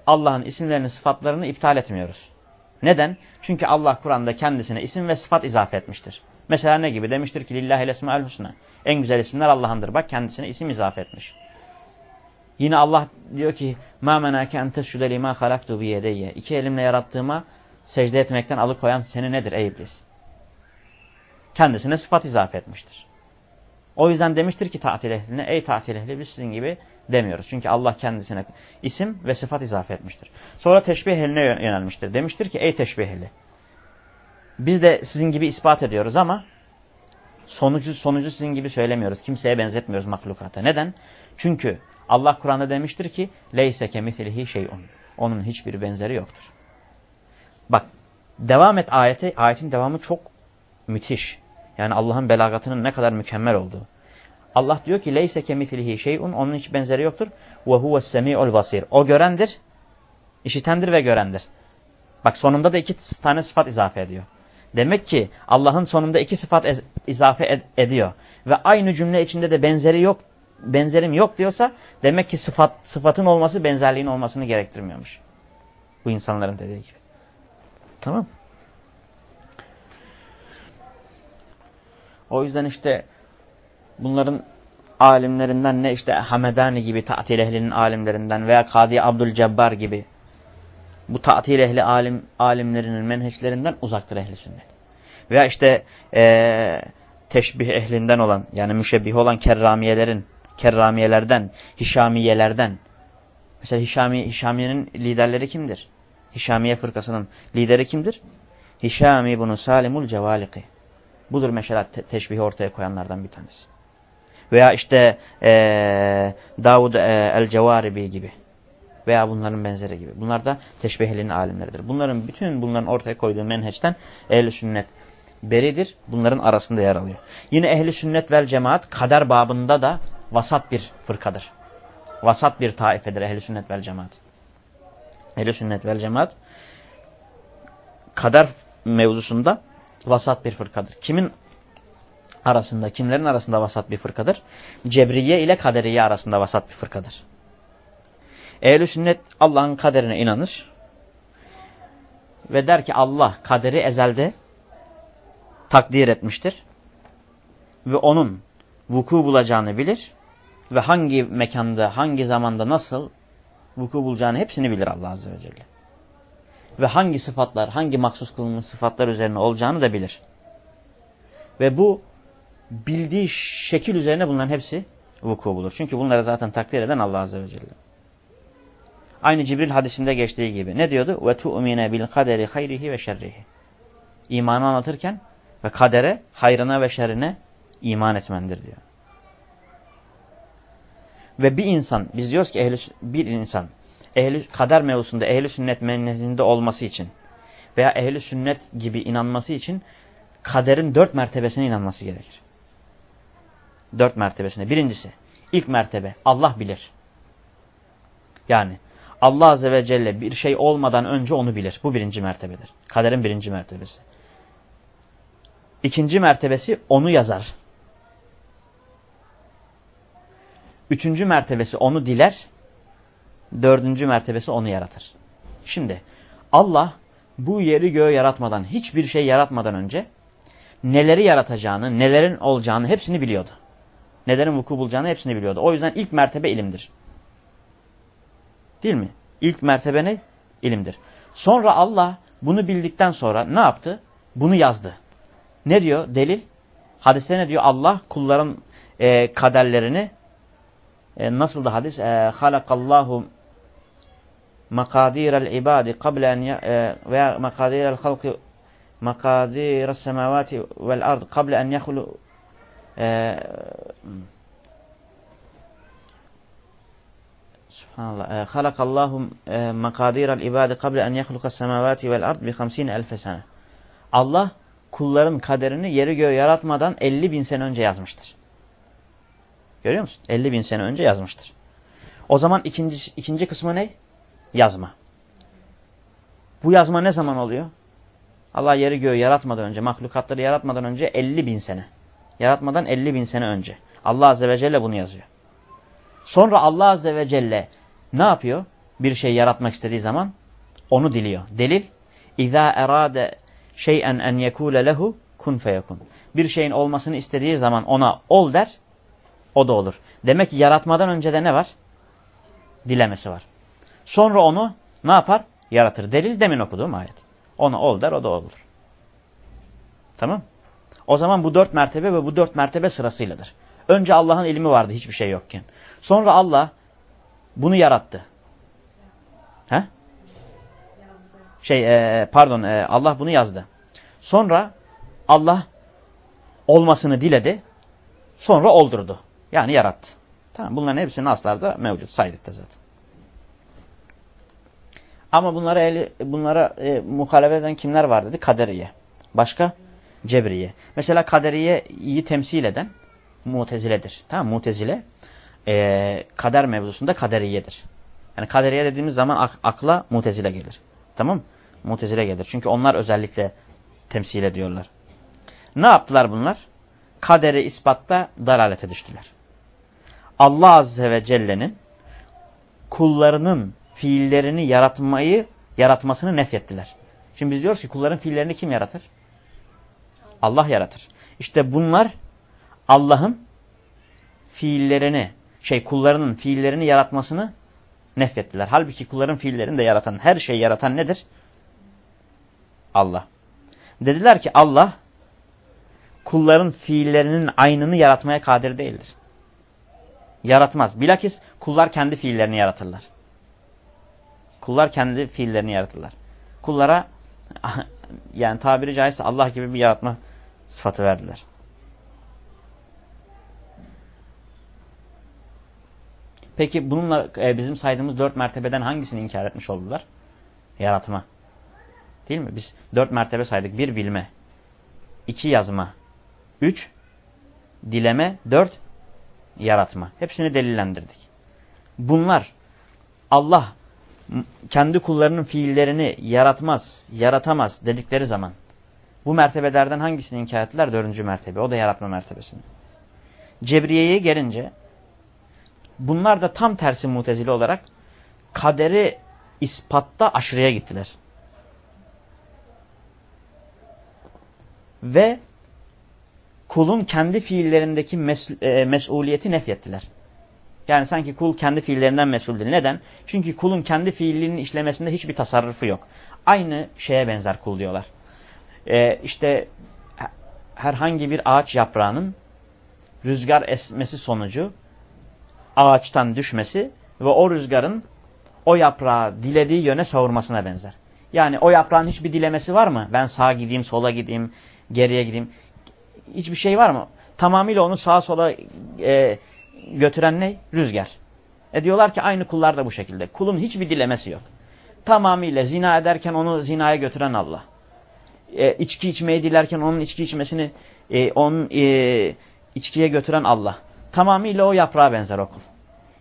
Allah'ın isimlerini sıfatlarını iptal etmiyoruz. Neden? Çünkü Allah Kur'an'da kendisine isim ve sıfat izafe etmiştir. Mesela ne gibi? Demiştir ki lillahi lesme'el husna. En güzel isimler Allah'ındır. Bak kendisine isim izafe etmiş. Yine Allah diyor ki ma menake en tesjude lima halaktu biyedeyye. İki elimle yarattığıma secde etmekten alıkoyan seni nedir ey iblis? Kendisine sıfat izafe etmiştir. O yüzden demiştir ki tatil ehline ey tatil ehli biz sizin gibi demiyoruz. Çünkü Allah kendisine isim ve sıfat izafe etmiştir. Sonra teşbih ehline yönelmiştir. Demiştir ki ey teşbih ehli biz de sizin gibi ispat ediyoruz ama sonucu sonucu sizin gibi söylemiyoruz. Kimseye benzetmiyoruz mahlukata. Neden? Çünkü Allah Kur'an'da demiştir ki leyse kemithlihi şeyun. Onun hiçbir benzeri yoktur. Bak devam et ayete. Ayetin devamı çok müthiş. Yani Allah'ın belagatının ne kadar mükemmel olduğu. Allah diyor ki leyse kemithlihi şeyun. Onun hiç benzeri yoktur. Ve huves semi'ul basir. O görendir, işitendir ve görendir. Bak sonunda da iki tane sıfat izafe ediyor. Demek ki Allah'ın sonunda iki sıfat izafe ed ediyor. Ve aynı cümle içinde de benzeri yok, benzerim yok diyorsa demek ki sıfat, sıfatın olması benzerliğin olmasını gerektirmiyormuş. Bu insanların dediği gibi. Tamam O yüzden işte bunların alimlerinden ne işte Hamedani gibi tatil ehlinin alimlerinden veya Kadi Abdülcebbar gibi bu tatil ehli alim, alimlerinin menheçlerinden uzaktır ehli sünnet. Veya işte ee, teşbih ehlinden olan yani müşebbih olan kerramiyelerin, kerramiyelerden, hişamiyelerden. Mesela Hişami, Hişamiye'nin liderleri kimdir? Hişamiye fırkasının lideri kimdir? Hişami bunu Salimul Cevaliki. Budur mesela te teşbihi ortaya koyanlardan bir tanesi. Veya işte ee, Davud e, el-Cevaribi gibi veya bunların benzeri gibi. Bunlar da teşbihlerin alimleridir. Bunların bütün bunların ortaya koyduğu menheçten ehl sünnet beridir. Bunların arasında yer alıyor. Yine ehli sünnet vel cemaat kader babında da vasat bir fırkadır. Vasat bir taifedir ehli sünnet vel cemaat. Ehli sünnet vel cemaat kader mevzusunda vasat bir fırkadır. Kimin arasında, kimlerin arasında vasat bir fırkadır? Cebriye ile kaderiye arasında vasat bir fırkadır. Ehl-i sünnet Allah'ın kaderine inanır. Ve der ki Allah kaderi ezelde takdir etmiştir. Ve onun vuku bulacağını bilir. Ve hangi mekanda, hangi zamanda nasıl vuku bulacağını hepsini bilir Allah Azze ve Celle. Ve hangi sıfatlar, hangi maksus kılınmış sıfatlar üzerine olacağını da bilir. Ve bu bildiği şekil üzerine bunların hepsi vuku bulur. Çünkü bunları zaten takdir eden Allah Azze ve Celle. Aynı Cibril hadisinde geçtiği gibi. Ne diyordu? Ve tu'mine bil kaderi hayrihi ve şerrihi. İmanı anlatırken ve kadere, hayrına ve şerrine iman etmendir diyor. Ve bir insan, biz diyoruz ki ehli, bir insan ehli, kader mevzusunda ehli sünnet mennetinde olması için veya ehli sünnet gibi inanması için kaderin dört mertebesine inanması gerekir. Dört mertebesine. Birincisi, ilk mertebe Allah bilir. Yani Allah Azze ve Celle bir şey olmadan önce onu bilir. Bu birinci mertebedir. Kaderin birinci mertebesi. İkinci mertebesi onu yazar. Üçüncü mertebesi onu diler. Dördüncü mertebesi onu yaratır. Şimdi Allah bu yeri göğü yaratmadan, hiçbir şey yaratmadan önce neleri yaratacağını, nelerin olacağını hepsini biliyordu. Nelerin vuku bulacağını hepsini biliyordu. O yüzden ilk mertebe ilimdir. Değil mi? İlk mertebe ne? İlimdir. Sonra Allah bunu bildikten sonra ne yaptı? Bunu yazdı. Ne diyor delil? Hadiste ne diyor? Allah kulların e, kaderlerini e, nasıl da hadis? E, halakallahu makadirel ibadi kable en e, veya makadirel halki makadirel semavati vel ard kable en yahulu e, Subhanallah. Halakallahu makadiral ibadi kable en yahlukas semavati vel ard bi 50 elfe sene. Allah kulların kaderini yeri göğü yaratmadan 50 bin sene önce yazmıştır. Görüyor musun? 50 bin sene önce yazmıştır. O zaman ikinci, ikinci kısmı ne? Yazma. Bu yazma ne zaman oluyor? Allah yeri göğü yaratmadan önce, mahlukatları yaratmadan önce 50 bin sene. Yaratmadan 50 bin sene önce. Allah Azze ve Celle bunu yazıyor. Sonra Allah Azze ve Celle ne yapıyor? Bir şey yaratmak istediği zaman onu diliyor. Delil, اِذَا اَرَادَ şey'en en yekule lehu kun feyekun. Bir şeyin olmasını istediği zaman ona ol der, o da olur. Demek ki yaratmadan önce de ne var? Dilemesi var. Sonra onu ne yapar? Yaratır. Delil demin okuduğum ayet. Ona ol der, o da olur. Tamam. o zaman bu dört mertebe ve bu dört mertebe sırasıyladır. Önce Allah'ın ilmi vardı hiçbir şey yokken. Sonra Allah bunu yarattı. He? Şey e, pardon e, Allah bunu yazdı. Sonra Allah olmasını diledi. Sonra oldurdu. Yani yarattı. Tamam bunların hepsi naslarda mevcut saydık da zaten. Ama bunlara eli, bunlara e, muhalefet eden kimler var dedi? Kaderiye. Başka? Cebriye. Mesela kaderiyeyi temsil eden muteziledir. Tamam Mutezile e, kader mevzusunda kaderiyedir. Yani kaderiye dediğimiz zaman ak akla mutezile gelir. Tamam Mutezile gelir. Çünkü onlar özellikle temsil ediyorlar. Ne yaptılar bunlar? Kaderi ispatta dalalete düştüler. Allah Azze ve Celle'nin kullarının fiillerini yaratmayı, yaratmasını nefyettiler. Şimdi biz diyoruz ki kulların fiillerini kim yaratır? Allah yaratır. İşte bunlar Allah'ın fiillerini, şey kullarının fiillerini yaratmasını nefrettiler. Halbuki kulların fiillerini de yaratan, her şeyi yaratan nedir? Allah. Dediler ki Allah kulların fiillerinin aynını yaratmaya kadir değildir. Yaratmaz. Bilakis kullar kendi fiillerini yaratırlar. Kullar kendi fiillerini yaratırlar. Kullara yani tabiri caizse Allah gibi bir yaratma sıfatı verdiler. Peki bununla e, bizim saydığımız dört mertebeden hangisini inkar etmiş oldular? Yaratma. Değil mi? Biz dört mertebe saydık. Bir bilme. iki yazma. Üç dileme. Dört yaratma. Hepsini delillendirdik. Bunlar Allah kendi kullarının fiillerini yaratmaz, yaratamaz dedikleri zaman bu mertebelerden hangisini inkar ettiler? Dördüncü mertebe. O da yaratma mertebesini. Cebriye'ye gelince bunlar da tam tersi mutezili olarak kaderi ispatta aşırıya gittiler. Ve kulun kendi fiillerindeki mes e, mesuliyeti nefyettiler. Yani sanki kul kendi fiillerinden mesul değil. Neden? Çünkü kulun kendi fiilinin işlemesinde hiçbir tasarrufu yok. Aynı şeye benzer kul diyorlar. Ee, işte herhangi bir ağaç yaprağının rüzgar esmesi sonucu ağaçtan düşmesi ve o rüzgarın o yaprağı dilediği yöne savurmasına benzer. Yani o yaprağın hiçbir dilemesi var mı? Ben sağa gideyim, sola gideyim, geriye gideyim. Hiçbir şey var mı? Tamamıyla onu sağa sola e, götüren ne? Rüzgar. E diyorlar ki aynı kullar da bu şekilde. Kulun hiçbir dilemesi yok. Tamamıyla zina ederken onu zinaya götüren Allah. E, içki içmeyi dilerken onun içki içmesini e, onun e, içkiye götüren Allah. Tamamıyla o yaprağa benzer okul.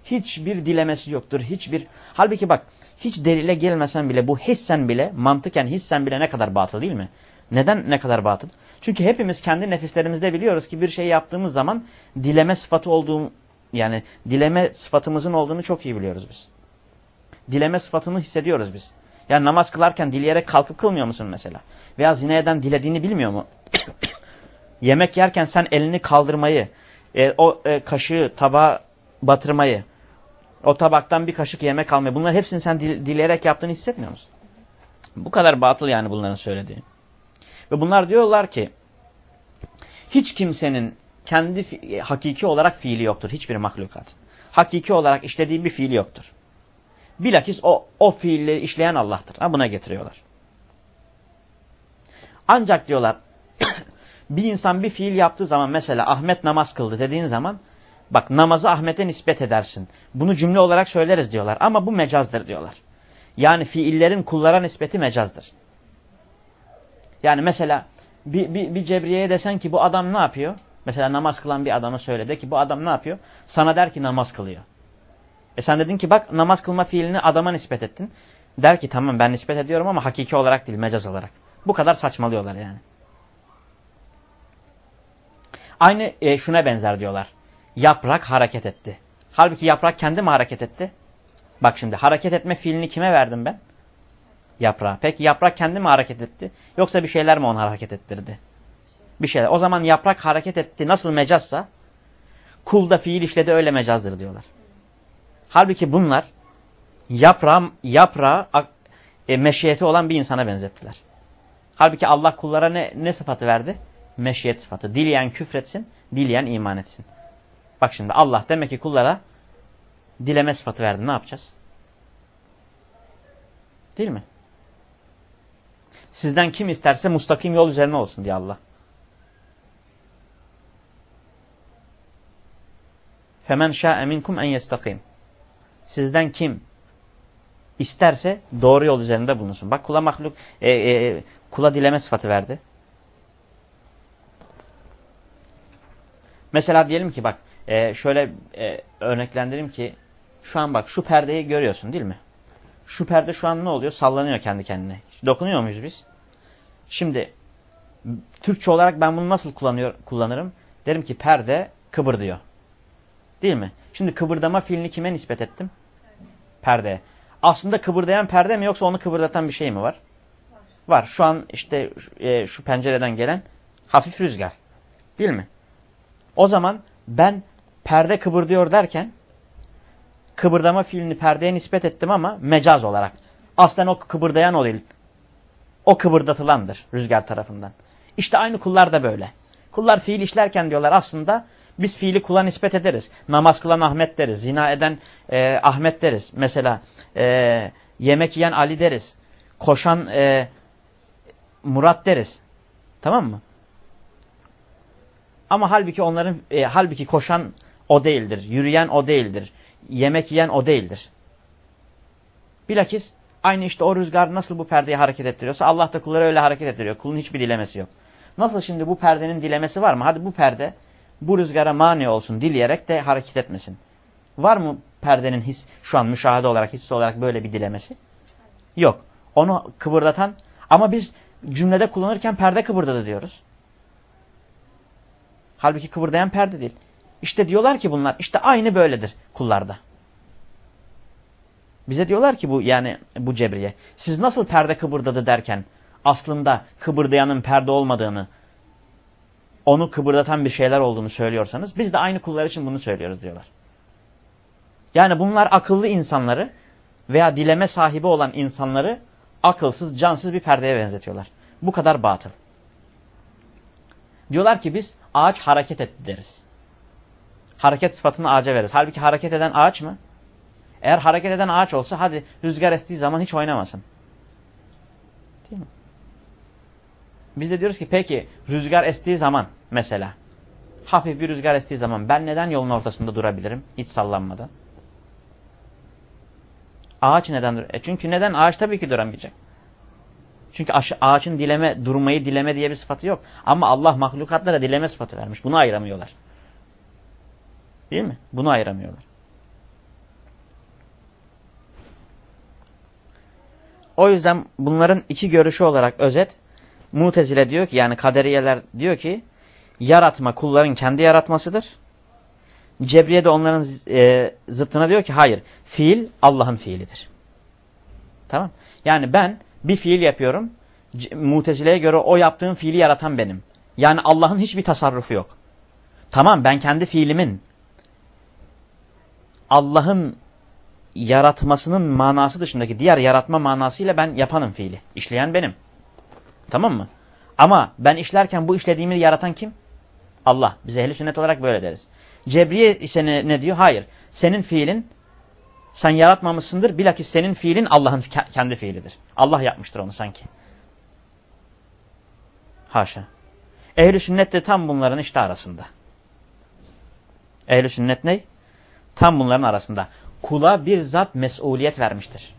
Hiçbir dilemesi yoktur. Hiçbir Halbuki bak hiç delile gelmesen bile bu hissen bile mantıken hissen bile ne kadar batıl değil mi? Neden ne kadar batıl? Çünkü hepimiz kendi nefislerimizde biliyoruz ki bir şey yaptığımız zaman dileme sıfatı olduğu yani dileme sıfatımızın olduğunu çok iyi biliyoruz biz. Dileme sıfatını hissediyoruz biz. Yani namaz kılarken dileyerek kalkıp kılmıyor musun mesela? Veya zina eden dilediğini bilmiyor mu? Yemek yerken sen elini kaldırmayı, e, o e, kaşığı tabağa batırmayı, o tabaktan bir kaşık yemek almayı bunların hepsini sen dil, dileyerek yaptığını hissetmiyor musun? Bu kadar batıl yani bunların söylediği. Ve bunlar diyorlar ki hiç kimsenin kendi e, hakiki olarak fiili yoktur. Hiçbir mahlukat. Hakiki olarak işlediği bir fiil yoktur. Bilakis o, o fiilleri işleyen Allah'tır. Ha, buna getiriyorlar. Ancak diyorlar bir insan bir fiil yaptığı zaman mesela Ahmet namaz kıldı dediğin zaman bak namazı Ahmet'e nispet edersin. Bunu cümle olarak söyleriz diyorlar ama bu mecazdır diyorlar. Yani fiillerin kullara nispeti mecazdır. Yani mesela bir, bir, bir cebriyeye desen ki bu adam ne yapıyor? Mesela namaz kılan bir adama söyle de ki bu adam ne yapıyor? Sana der ki namaz kılıyor. E sen dedin ki bak namaz kılma fiilini adama nispet ettin. Der ki tamam ben nispet ediyorum ama hakiki olarak değil mecaz olarak. Bu kadar saçmalıyorlar yani. Aynı e, şuna benzer diyorlar. Yaprak hareket etti. Halbuki yaprak kendi mi hareket etti? Bak şimdi hareket etme fiilini kime verdim ben? Yaprağa. Peki yaprak kendi mi hareket etti? Yoksa bir şeyler mi onu hareket ettirdi? Bir şeyler. O zaman yaprak hareket etti. Nasıl mecazsa kul fiil işledi öyle mecazdır diyorlar. Halbuki bunlar yaprağı, yaprağı e, meşiyeti olan bir insana benzettiler. Halbuki Allah kullara ne, ne sıfatı verdi? Meşiyet sıfatı. Dileyen küfretsin, dileyen iman etsin. Bak şimdi Allah demek ki kullara dileme sıfatı verdi. Ne yapacağız? Değil mi? Sizden kim isterse mustakim yol üzerine olsun diye Allah. Femen şa'e minkum en yestakim. Sizden kim isterse doğru yol üzerinde bulunsun. Bak kula mahluk e, e, kula dileme sıfatı verdi. Mesela diyelim ki bak e, şöyle e, örneklendireyim ki şu an bak şu perdeyi görüyorsun değil mi? Şu perde şu an ne oluyor? Sallanıyor kendi kendine. Dokunuyor muyuz biz? Şimdi Türkçe olarak ben bunu nasıl kullanıyor, kullanırım? Derim ki perde kıbırdıyor. Değil mi? Şimdi kıvırdama fiilini kime nispet ettim? Perde. Aslında kıvırdayan perde mi yoksa onu kıvırdatan bir şey mi var? Var. Şu an işte e, şu pencereden gelen hafif rüzgar. Değil mi? O zaman ben perde kıvırdıyor derken kıvırdama fiilini perdeye nispet ettim ama mecaz olarak. Aslen o kıvırdayan o değil. O kıvırdatılandır rüzgar tarafından. İşte aynı kullar da böyle. Kullar fiil işlerken diyorlar aslında biz fiili kula nispet ederiz. Namaz kılan Ahmet deriz. Zina eden e, Ahmet deriz. Mesela e, yemek yiyen Ali deriz. Koşan e, Murat deriz. Tamam mı? Ama halbuki onların e, halbuki koşan o değildir. Yürüyen o değildir. Yemek yiyen o değildir. Bilakis aynı işte o rüzgar nasıl bu perdeyi hareket ettiriyorsa Allah da kulları öyle hareket ettiriyor. Kulun hiçbir dilemesi yok. Nasıl şimdi bu perdenin dilemesi var mı? Hadi bu perde bu rüzgara mani olsun dileyerek de hareket etmesin. Var mı perdenin his şu an müşahede olarak, hissi olarak böyle bir dilemesi? Yok. Onu kıvırdatan ama biz cümlede kullanırken perde kıvırdadı diyoruz. Halbuki kıvırdayan perde değil. İşte diyorlar ki bunlar işte aynı böyledir kullarda. Bize diyorlar ki bu yani bu cebriye. Siz nasıl perde kıvırdadı derken aslında kıvırdayanın perde olmadığını onu kıpırdatan bir şeyler olduğunu söylüyorsanız biz de aynı kullar için bunu söylüyoruz diyorlar. Yani bunlar akıllı insanları veya dileme sahibi olan insanları akılsız, cansız bir perdeye benzetiyorlar. Bu kadar batıl. Diyorlar ki biz ağaç hareket etti deriz. Hareket sıfatını ağaca veririz. Halbuki hareket eden ağaç mı? Eğer hareket eden ağaç olsa hadi rüzgar estiği zaman hiç oynamasın. Değil mi? Biz de diyoruz ki peki rüzgar estiği zaman mesela hafif bir rüzgar estiği zaman ben neden yolun ortasında durabilirim hiç sallanmadan? Ağaç neden durur? E çünkü neden? Ağaç tabii ki duramayacak. Çünkü ağaçın dileme, durmayı dileme diye bir sıfatı yok. Ama Allah mahlukatlara dileme sıfatı vermiş. Bunu ayıramıyorlar. Değil mi? Bunu ayıramıyorlar. O yüzden bunların iki görüşü olarak özet Mutezile diyor ki yani kaderiyeler diyor ki yaratma kulların kendi yaratmasıdır. Cebriye de onların e, zıttına diyor ki hayır fiil Allah'ın fiilidir. Tamam. Yani ben bir fiil yapıyorum. Mutezile'ye göre o yaptığım fiili yaratan benim. Yani Allah'ın hiçbir tasarrufu yok. Tamam ben kendi fiilimin Allah'ın yaratmasının manası dışındaki diğer yaratma manasıyla ben yapanım fiili. İşleyen benim. Tamam mı? Ama ben işlerken bu işlediğimi yaratan kim? Allah. Biz ehli sünnet olarak böyle deriz. Cebriye ise ne, ne diyor? Hayır. Senin fiilin sen yaratmamışsındır. Bilakis senin fiilin Allah'ın kendi fiilidir. Allah yapmıştır onu sanki. Haşa. Ehli sünnet de tam bunların işte arasında. Ehli sünnet ne? Tam bunların arasında. Kula bir zat mesuliyet vermiştir.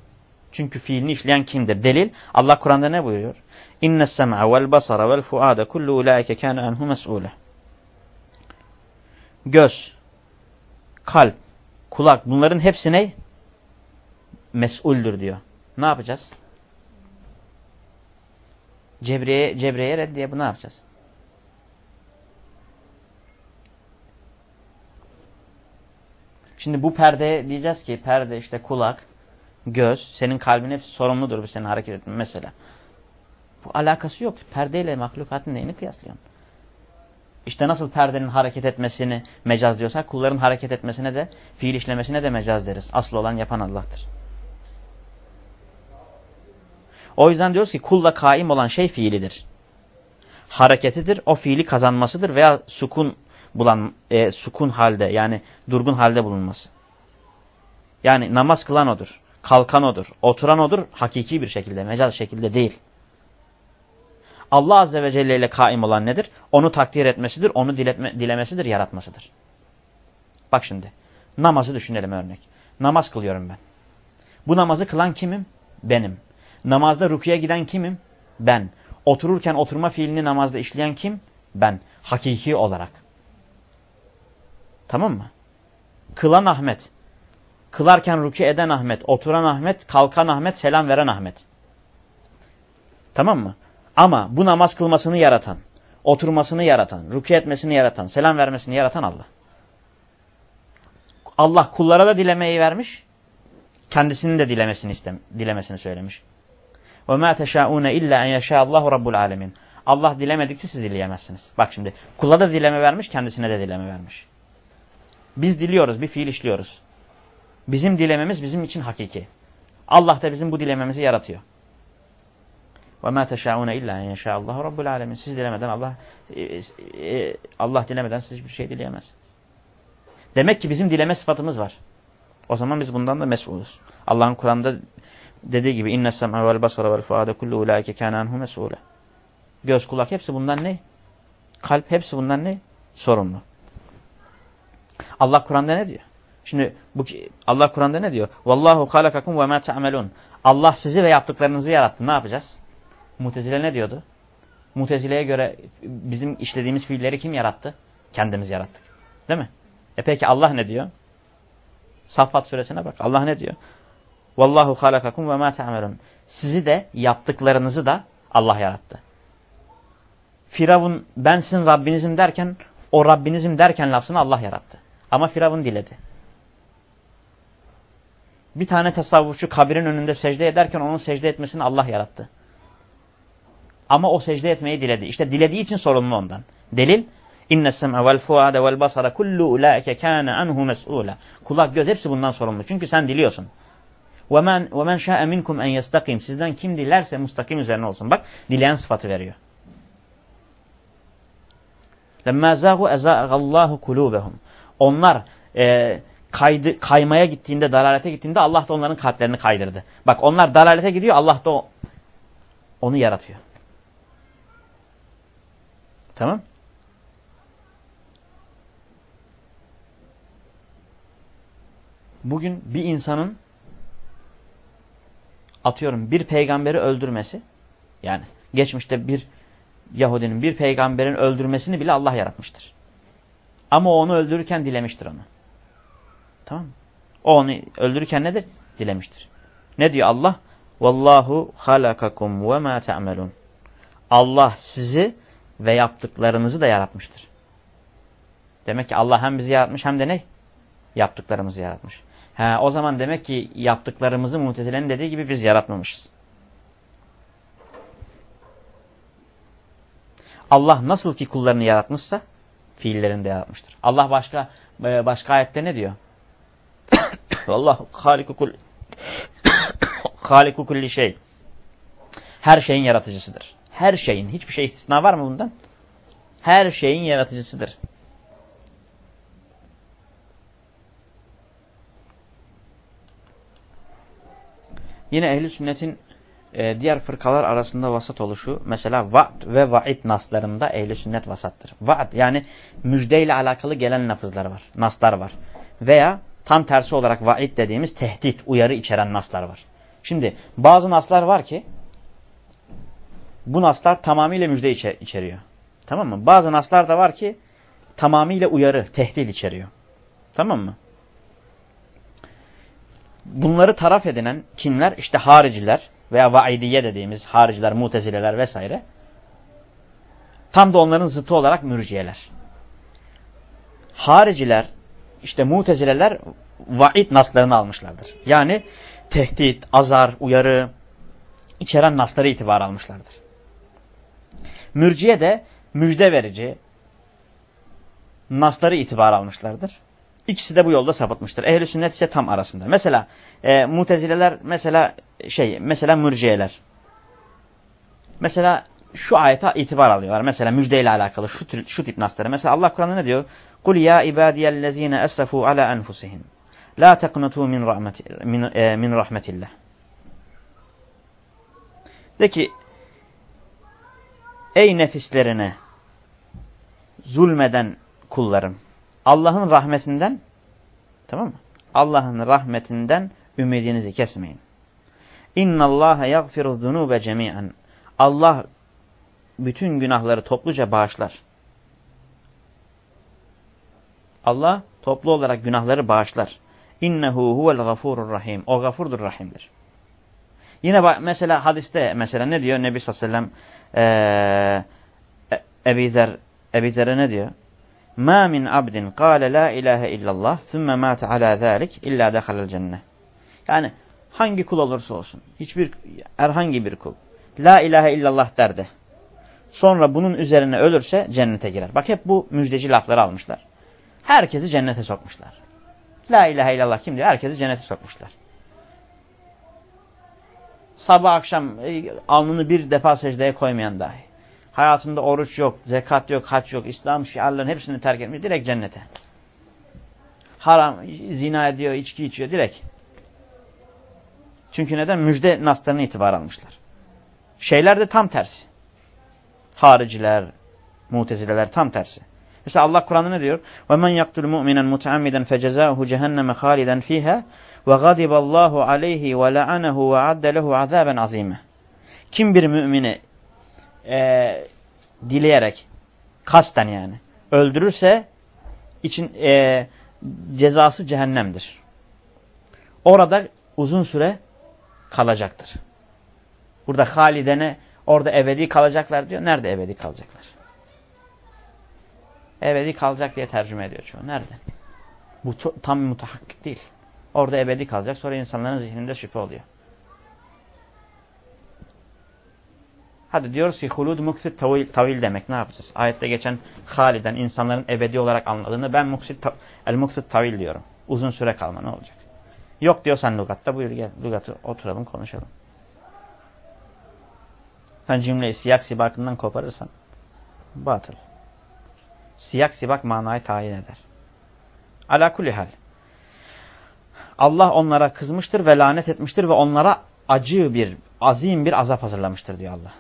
Çünkü fiilini işleyen kimdir? Delil Allah Kur'an'da ne buyuruyor? İnne sem'a vel basara vel fuade kullu ulaike kana anhu mes'ule. Göz, kalp, kulak bunların hepsi ne? Mesuldür diyor. Ne yapacağız? Cebriye, Cebriye reddiye bu ne yapacağız? Şimdi bu perde diyeceğiz ki perde işte kulak, göz, senin kalbin hepsi sorumludur bu senin hareket etmen mesela. Bu alakası yok. Perdeyle mahlukatın neyini kıyaslıyorsun? İşte nasıl perdenin hareket etmesini mecaz diyorsak kulların hareket etmesine de fiil işlemesine de mecaz deriz. Asıl olan yapan Allah'tır. O yüzden diyoruz ki kulla kaim olan şey fiilidir. Hareketidir, o fiili kazanmasıdır veya sukun bulan e, sukun halde yani durgun halde bulunması. Yani namaz kılan odur, kalkan odur, oturan odur hakiki bir şekilde, mecaz şekilde değil. Allah Azze ve Celle ile kaim olan nedir? Onu takdir etmesidir, onu diletme, dilemesidir, yaratmasıdır. Bak şimdi, namazı düşünelim örnek. Namaz kılıyorum ben. Bu namazı kılan kimim? Benim. Namazda rukuya giden kimim? Ben. Otururken oturma fiilini namazda işleyen kim? Ben. Hakiki olarak. Tamam mı? Kılan Ahmet. Kılarken ruku eden Ahmet. Oturan Ahmet. Kalkan Ahmet. Selam veren Ahmet. Tamam mı? Ama bu namaz kılmasını yaratan, oturmasını yaratan, ruku etmesini yaratan, selam vermesini yaratan Allah. Allah kullara da dilemeyi vermiş, kendisinin de dilemesini istem dilemesini söylemiş. Ve ma teşaune illa en yeşâallahu rabbul alemin. Allah dilemedikçe siz dileyemezsiniz. Bak şimdi kula da dileme vermiş, kendisine de dileme vermiş. Biz diliyoruz, bir fiil işliyoruz. Bizim dilememiz bizim için hakiki. Allah da bizim bu dilememizi yaratıyor. Ve ma teşaune illa en yeşâallahu rabbul alemin. Siz dilemeden Allah e, e, Allah dilemeden siz hiçbir şey dileyemezsiniz. Demek ki bizim dileme sıfatımız var. O zaman biz bundan da mesuluz. Allah'ın Kur'an'da dediği gibi inne sem'a vel basara vel fuade kullu ulaike kana anhu mes'ule. Göz, kulak hepsi bundan ne? Kalp hepsi bundan ne? Sorumlu. Allah Kur'an'da ne diyor? Şimdi bu Allah Kur'an'da ne diyor? Vallahu halakakum ve ma ta'melun. Allah sizi ve yaptıklarınızı yarattı. Ne yapacağız? Mutezile ne diyordu? Mutezile'ye göre bizim işlediğimiz fiilleri kim yarattı? Kendimiz yarattık. Değil mi? E peki Allah ne diyor? Saffat suresine bak. Allah ne diyor? Vallahu halakakum ve ma ta'melun. Sizi de yaptıklarınızı da Allah yarattı. Firavun ben sizin Rabbinizim derken o Rabbinizim derken lafzını Allah yarattı. Ama Firavun diledi. Bir tane tasavvufçu kabirin önünde secde ederken onun secde etmesini Allah yarattı. Ama o secde etmeyi diledi. İşte dilediği için sorumlu ondan. Delil İnne sem'e vel fuade vel basara kullu ulaike kâne anhu mes'ûle. Kulak göz hepsi bundan sorumlu. Çünkü sen diliyorsun. Ve men şa'e minkum en yestakim. Sizden kim dilerse mustakim üzerine olsun. Bak dileyen sıfatı veriyor. Lemma zâhu ezâgallahu kulûbehum. Onlar e, kaydı, kaymaya gittiğinde, dalalete gittiğinde Allah da onların kalplerini kaydırdı. Bak onlar dalalete gidiyor, Allah da onu yaratıyor. Tamam? Bugün bir insanın atıyorum bir peygamberi öldürmesi yani geçmişte bir Yahudinin bir peygamberin öldürmesini bile Allah yaratmıştır. Ama onu öldürürken dilemiştir onu. Tamam mı? O onu öldürürken nedir? Dilemiştir. Ne diyor Allah? Vallahu halakakum ve ma ta'melun. Allah sizi ve yaptıklarınızı da yaratmıştır. Demek ki Allah hem bizi yaratmış hem de ne? Yaptıklarımızı yaratmış. Ha, o zaman demek ki yaptıklarımızı mutezilenin dediği gibi biz yaratmamışız. Allah nasıl ki kullarını yaratmışsa fiillerini de yaratmıştır. Allah başka e, başka ayette ne diyor? Allah halikukul kulli şey. Her şeyin yaratıcısıdır. Her şeyin. Hiçbir şey istisna var mı bundan? Her şeyin yaratıcısıdır. Yine ehli sünnetin e, diğer fırkalar arasında vasat oluşu mesela vaat ve vaid naslarında ehli sünnet vasattır. Vaat yani müjdeyle alakalı gelen lafızlar var, naslar var. Veya tam tersi olarak vaid dediğimiz tehdit, uyarı içeren naslar var. Şimdi bazı naslar var ki bu naslar tamamıyla müjde içeriyor. Tamam mı? Bazı naslar da var ki tamamıyla uyarı, tehdit içeriyor. Tamam mı? bunları taraf edinen kimler? İşte hariciler veya vaidiye dediğimiz hariciler, mutezileler vesaire. Tam da onların zıtı olarak mürciyeler. Hariciler, işte mutezileler vaid naslarını almışlardır. Yani tehdit, azar, uyarı içeren nasları itibar almışlardır. Mürciye de müjde verici nasları itibar almışlardır. İkisi de bu yolda sapıtmıştır. Ehl-i sünnet ise tam arasında. Mesela e, mutezileler mesela şey mesela mürciyeler. Mesela şu ayete itibar alıyorlar. Mesela müjdeyle alakalı şu, şu tip nasları. Mesela Allah Kur'an'da ne diyor? Kul ya ibadiyellezine esrafu ala enfusihim. La teknutu min, rahmeti, min, e, min rahmetillah. De ki ey nefislerine zulmeden kullarım. Allah'ın rahmetinden tamam mı? Allah'ın rahmetinden ümidinizi kesmeyin. İnna Allah yaghfiru zunube cemi'an. Allah bütün günahları topluca bağışlar. Allah toplu olarak günahları bağışlar. İnnehu huvel gafurur rahim. O gafurdur rahimdir. Yine bak mesela hadiste mesela ne diyor Nebi sallallahu aleyhi ve sellem ee, Ebi Zer Ebi ne diyor? Ma min abdin kâle la ilahe illallah thumme mâte alâ zâlik illa dehalel cennet. Yani hangi kul olursa olsun, hiçbir herhangi bir kul la ilahe illallah derdi. Sonra bunun üzerine ölürse cennete girer. Bak hep bu müjdeci lafları almışlar. Herkesi cennete sokmuşlar. La ilahe illallah kim diyor? Herkesi cennete sokmuşlar. Sabah akşam e, alnını bir defa secdeye koymayan dahi. Hayatında oruç yok, zekat yok, haç yok, İslam şiarların hepsini terk etmiş. Direkt cennete. Haram, zina ediyor, içki içiyor direkt. Çünkü neden? Müjde naslarına itibar almışlar. Şeyler de tam tersi. Hariciler, mutezileler tam tersi. Mesela Allah Kur'an'da ne diyor? وَمَنْ يَقْتُلْ مُؤْمِنًا مُتَعَمِّدًا فَجَزَاهُ جَهَنَّمَ خَالِدًا ف۪يهَا ve gadiballahu aleyhi ve la'anehu ve adde lehu azaben azime. Kim bir mümini e, dileyerek, kasten yani, öldürürse için e, cezası cehennemdir. Orada uzun süre kalacaktır. Burada Halidene orada ebedi kalacaklar diyor. Nerede ebedi kalacaklar? Ebedi kalacak diye tercüme ediyor çoğu. Nerede? Bu çok, tam mutahakkik değil. Orada ebedi kalacak. Sonra insanların zihninde şüphe oluyor. Hadi diyoruz ki hulud muksit tavil, tavil demek ne yapacağız? Ayette geçen haliden insanların ebedi olarak anladığını ben muksit, el muksit tavil diyorum. Uzun süre kalma ne olacak? Yok diyorsan lugatta buyur gel. Lugatı oturalım konuşalım. Sen cümleyi siyak sibakından koparırsan batıl. Siyak sibak manayı tayin eder. Ala kulli. Allah onlara kızmıştır ve lanet etmiştir ve onlara acı bir, azim bir azap hazırlamıştır diyor Allah.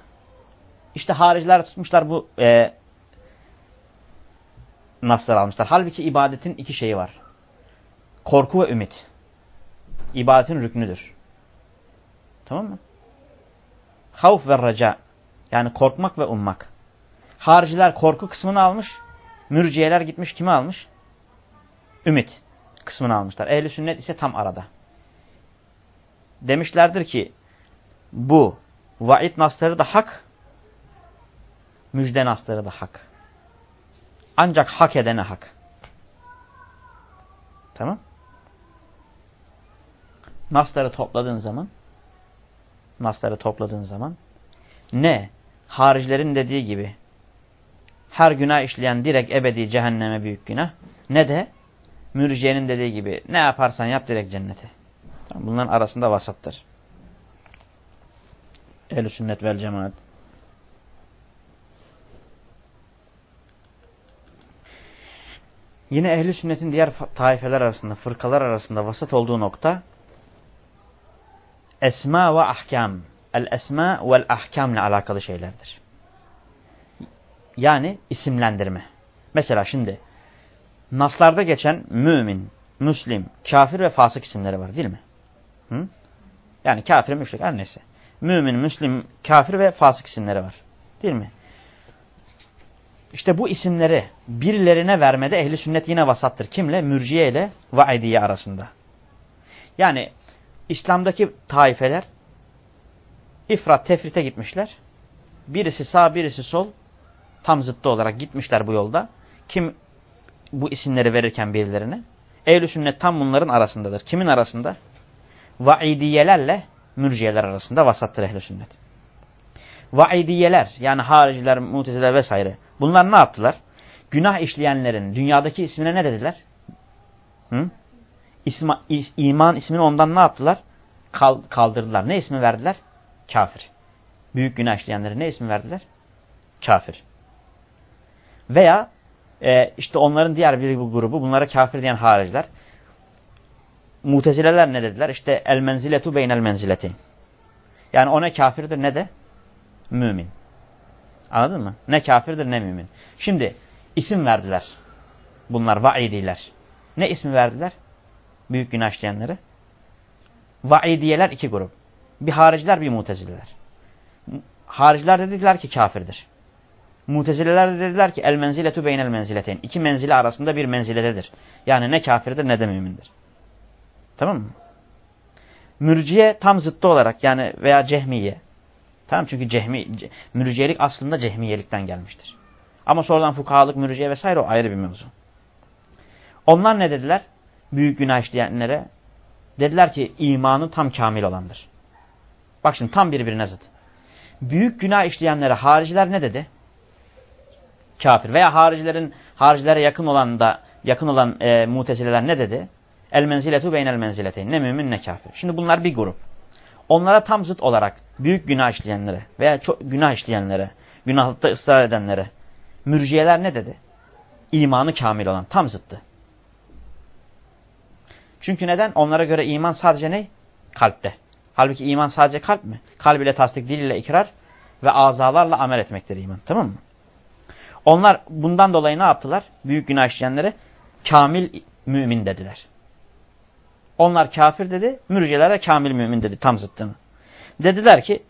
İşte hariciler tutmuşlar bu e, naslar almışlar. Halbuki ibadetin iki şeyi var. Korku ve ümit. İbadetin rüknüdür. Tamam mı? Havf ve raca. Yani korkmak ve ummak. Hariciler korku kısmını almış. Mürciyeler gitmiş kimi almış? Ümit kısmını almışlar. Ehli sünnet ise tam arada. Demişlerdir ki bu vaid nasları da hak, müjde nasları da hak. Ancak hak edene hak. Tamam? Nasları topladığın zaman nasları topladığın zaman ne haricilerin dediği gibi her günah işleyen direkt ebedi cehenneme büyük günah ne de mürciyenin dediği gibi ne yaparsan yap direkt cennete. Tamam, bunların arasında vasattır. Ehl-i sünnet vel cemaat. Yine ehli sünnetin diğer taifeler arasında, fırkalar arasında vasat olduğu nokta esma ve ahkam. El esma vel ahkam ile alakalı şeylerdir. Yani isimlendirme. Mesela şimdi naslarda geçen mümin, müslim, kafir ve fasık isimleri var değil mi? Hı? Yani kafir, müşrik her neyse. Mümin, müslim, kafir ve fasık isimleri var. Değil mi? İşte bu isimleri birilerine vermede ehli sünnet yine vasattır. Kimle? Mürciye ile vaidiye arasında. Yani İslam'daki taifeler ifrat tefrite gitmişler. Birisi sağ birisi sol tam zıttı olarak gitmişler bu yolda. Kim bu isimleri verirken birilerine? Ehl-i sünnet tam bunların arasındadır. Kimin arasında? Vaidiyelerle mürciyeler arasında vasattır ehl-i sünnet. Vaidiyeler yani hariciler, muteziler vesaire. Bunlar ne yaptılar? Günah işleyenlerin dünyadaki ismine ne dediler? Hı? İsma, is, iman ismini ondan ne yaptılar? Kal, kaldırdılar. Ne ismi verdiler? Kafir. Büyük günah işleyenlere ne ismi verdiler? Kafir. Veya e, işte onların diğer bir grubu bunlara kafir diyen hariciler. Mutezileler ne dediler? İşte el menziletu beynel menzileteyn. Yani o ne kafirdir ne de mümin. Anladın mı? Ne kafirdir ne mümin. Şimdi isim verdiler. Bunlar vaidiler. Ne ismi verdiler? Büyük günah işleyenlere. Vaidiyeler iki grup. Bir hariciler bir mutezileler. Hariciler dediler ki kafirdir. Mutezileler de dediler ki el menziletu beynel menzileteyn. İki menzile arasında bir menzilededir. Yani ne kafirdir ne de mümindir. Tamam mı? Mürciye tam zıttı olarak yani veya cehmiye. Tamam çünkü cehmi, mürciyelik aslında cehmiyelikten gelmiştir. Ama sonradan fukahalık, mürciye vesaire o ayrı bir mevzu. Onlar ne dediler? Büyük günah işleyenlere. Dediler ki imanı tam kamil olandır. Bak şimdi tam birbirine zıt. Büyük günah işleyenlere hariciler ne dedi? Kafir. Veya haricilerin haricilere yakın olan da yakın olan e, mutezileler ne dedi? El menziletu beynel menzileteyn. Ne mümin ne kafir. Şimdi bunlar bir grup. Onlara tam zıt olarak büyük günah işleyenlere veya çok günah işleyenlere, günahlıkta ısrar edenlere mürciyeler ne dedi? İmanı kamil olan tam zıttı. Çünkü neden? Onlara göre iman sadece ne? Kalpte. Halbuki iman sadece kalp mi? Kalb ile tasdik, dil ile ikrar ve azalarla amel etmektir iman. Tamam mı? Onlar bundan dolayı ne yaptılar? Büyük günah işleyenlere kamil mümin dediler. Onlar kafir dedi, mürciyeler kamil mümin dedi tam zıttını. Dediler ki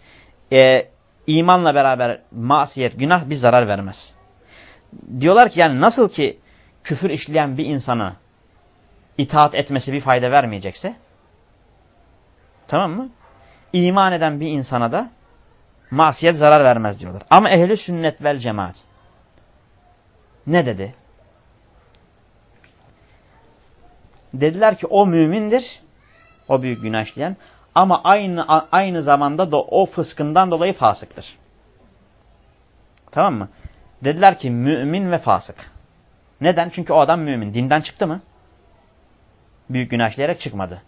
e, imanla beraber masiyet, günah bir zarar vermez. Diyorlar ki yani nasıl ki küfür işleyen bir insana itaat etmesi bir fayda vermeyecekse tamam mı? İman eden bir insana da masiyet zarar vermez diyorlar. Ama ehli sünnet vel cemaat ne dedi? Dediler ki o mümindir. O büyük günah. Ama aynı aynı zamanda da o fıskından dolayı fasıktır. Tamam mı? Dediler ki mümin ve fasık. Neden? Çünkü o adam mümin. Dinden çıktı mı? Büyük günah işleyerek çıkmadı.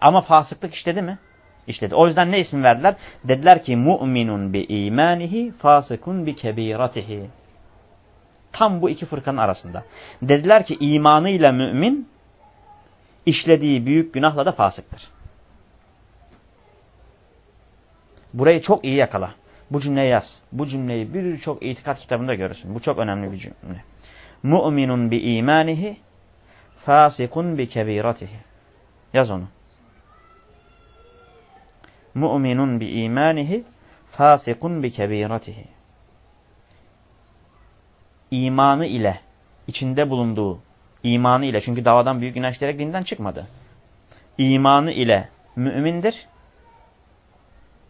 Ama fasıklık işledi mi? İşledi. O yüzden ne ismi verdiler? Dediler ki mu'minun bi imanihi fasıkun bi kebiratihi. Tam bu iki fırkanın arasında. Dediler ki imanıyla mümin işlediği büyük günahla da fasıktır. Burayı çok iyi yakala. Bu cümleyi yaz. Bu cümleyi birçok itikat kitabında görürsün. Bu çok önemli bir cümle. Mu'minun bi imanihi fasikun bi kebiratihi. Yaz onu. Mu'minun bi imanihi fasikun bi kebiratihi. İmanı ile içinde bulunduğu imanı ile çünkü davadan büyük günah işleyerek dinden çıkmadı. İmanı ile mümindir.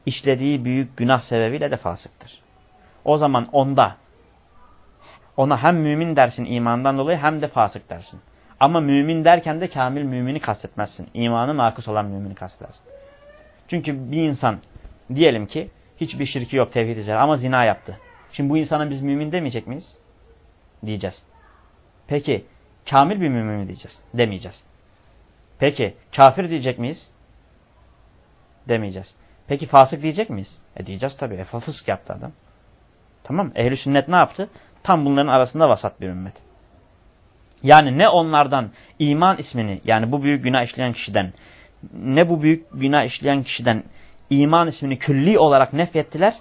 İşlediği büyük günah sebebiyle de fasıktır. O zaman onda ona hem mümin dersin imandan dolayı hem de fasık dersin. Ama mümin derken de kamil mümini kastetmezsin. İmanı nakıs olan mümini kastedersin. Çünkü bir insan diyelim ki hiçbir şirki yok tevhid üzere ama zina yaptı. Şimdi bu insana biz mümin demeyecek miyiz? Diyeceğiz. Peki kamil bir mümin mi diyeceğiz? Demeyeceğiz. Peki kafir diyecek miyiz? Demeyeceğiz. Peki fasık diyecek miyiz? E diyeceğiz tabii. E fısk yaptı adam. Tamam Ehli sünnet ne yaptı? Tam bunların arasında vasat bir ümmet. Yani ne onlardan iman ismini yani bu büyük günah işleyen kişiden ne bu büyük günah işleyen kişiden iman ismini külli olarak nefrettiler.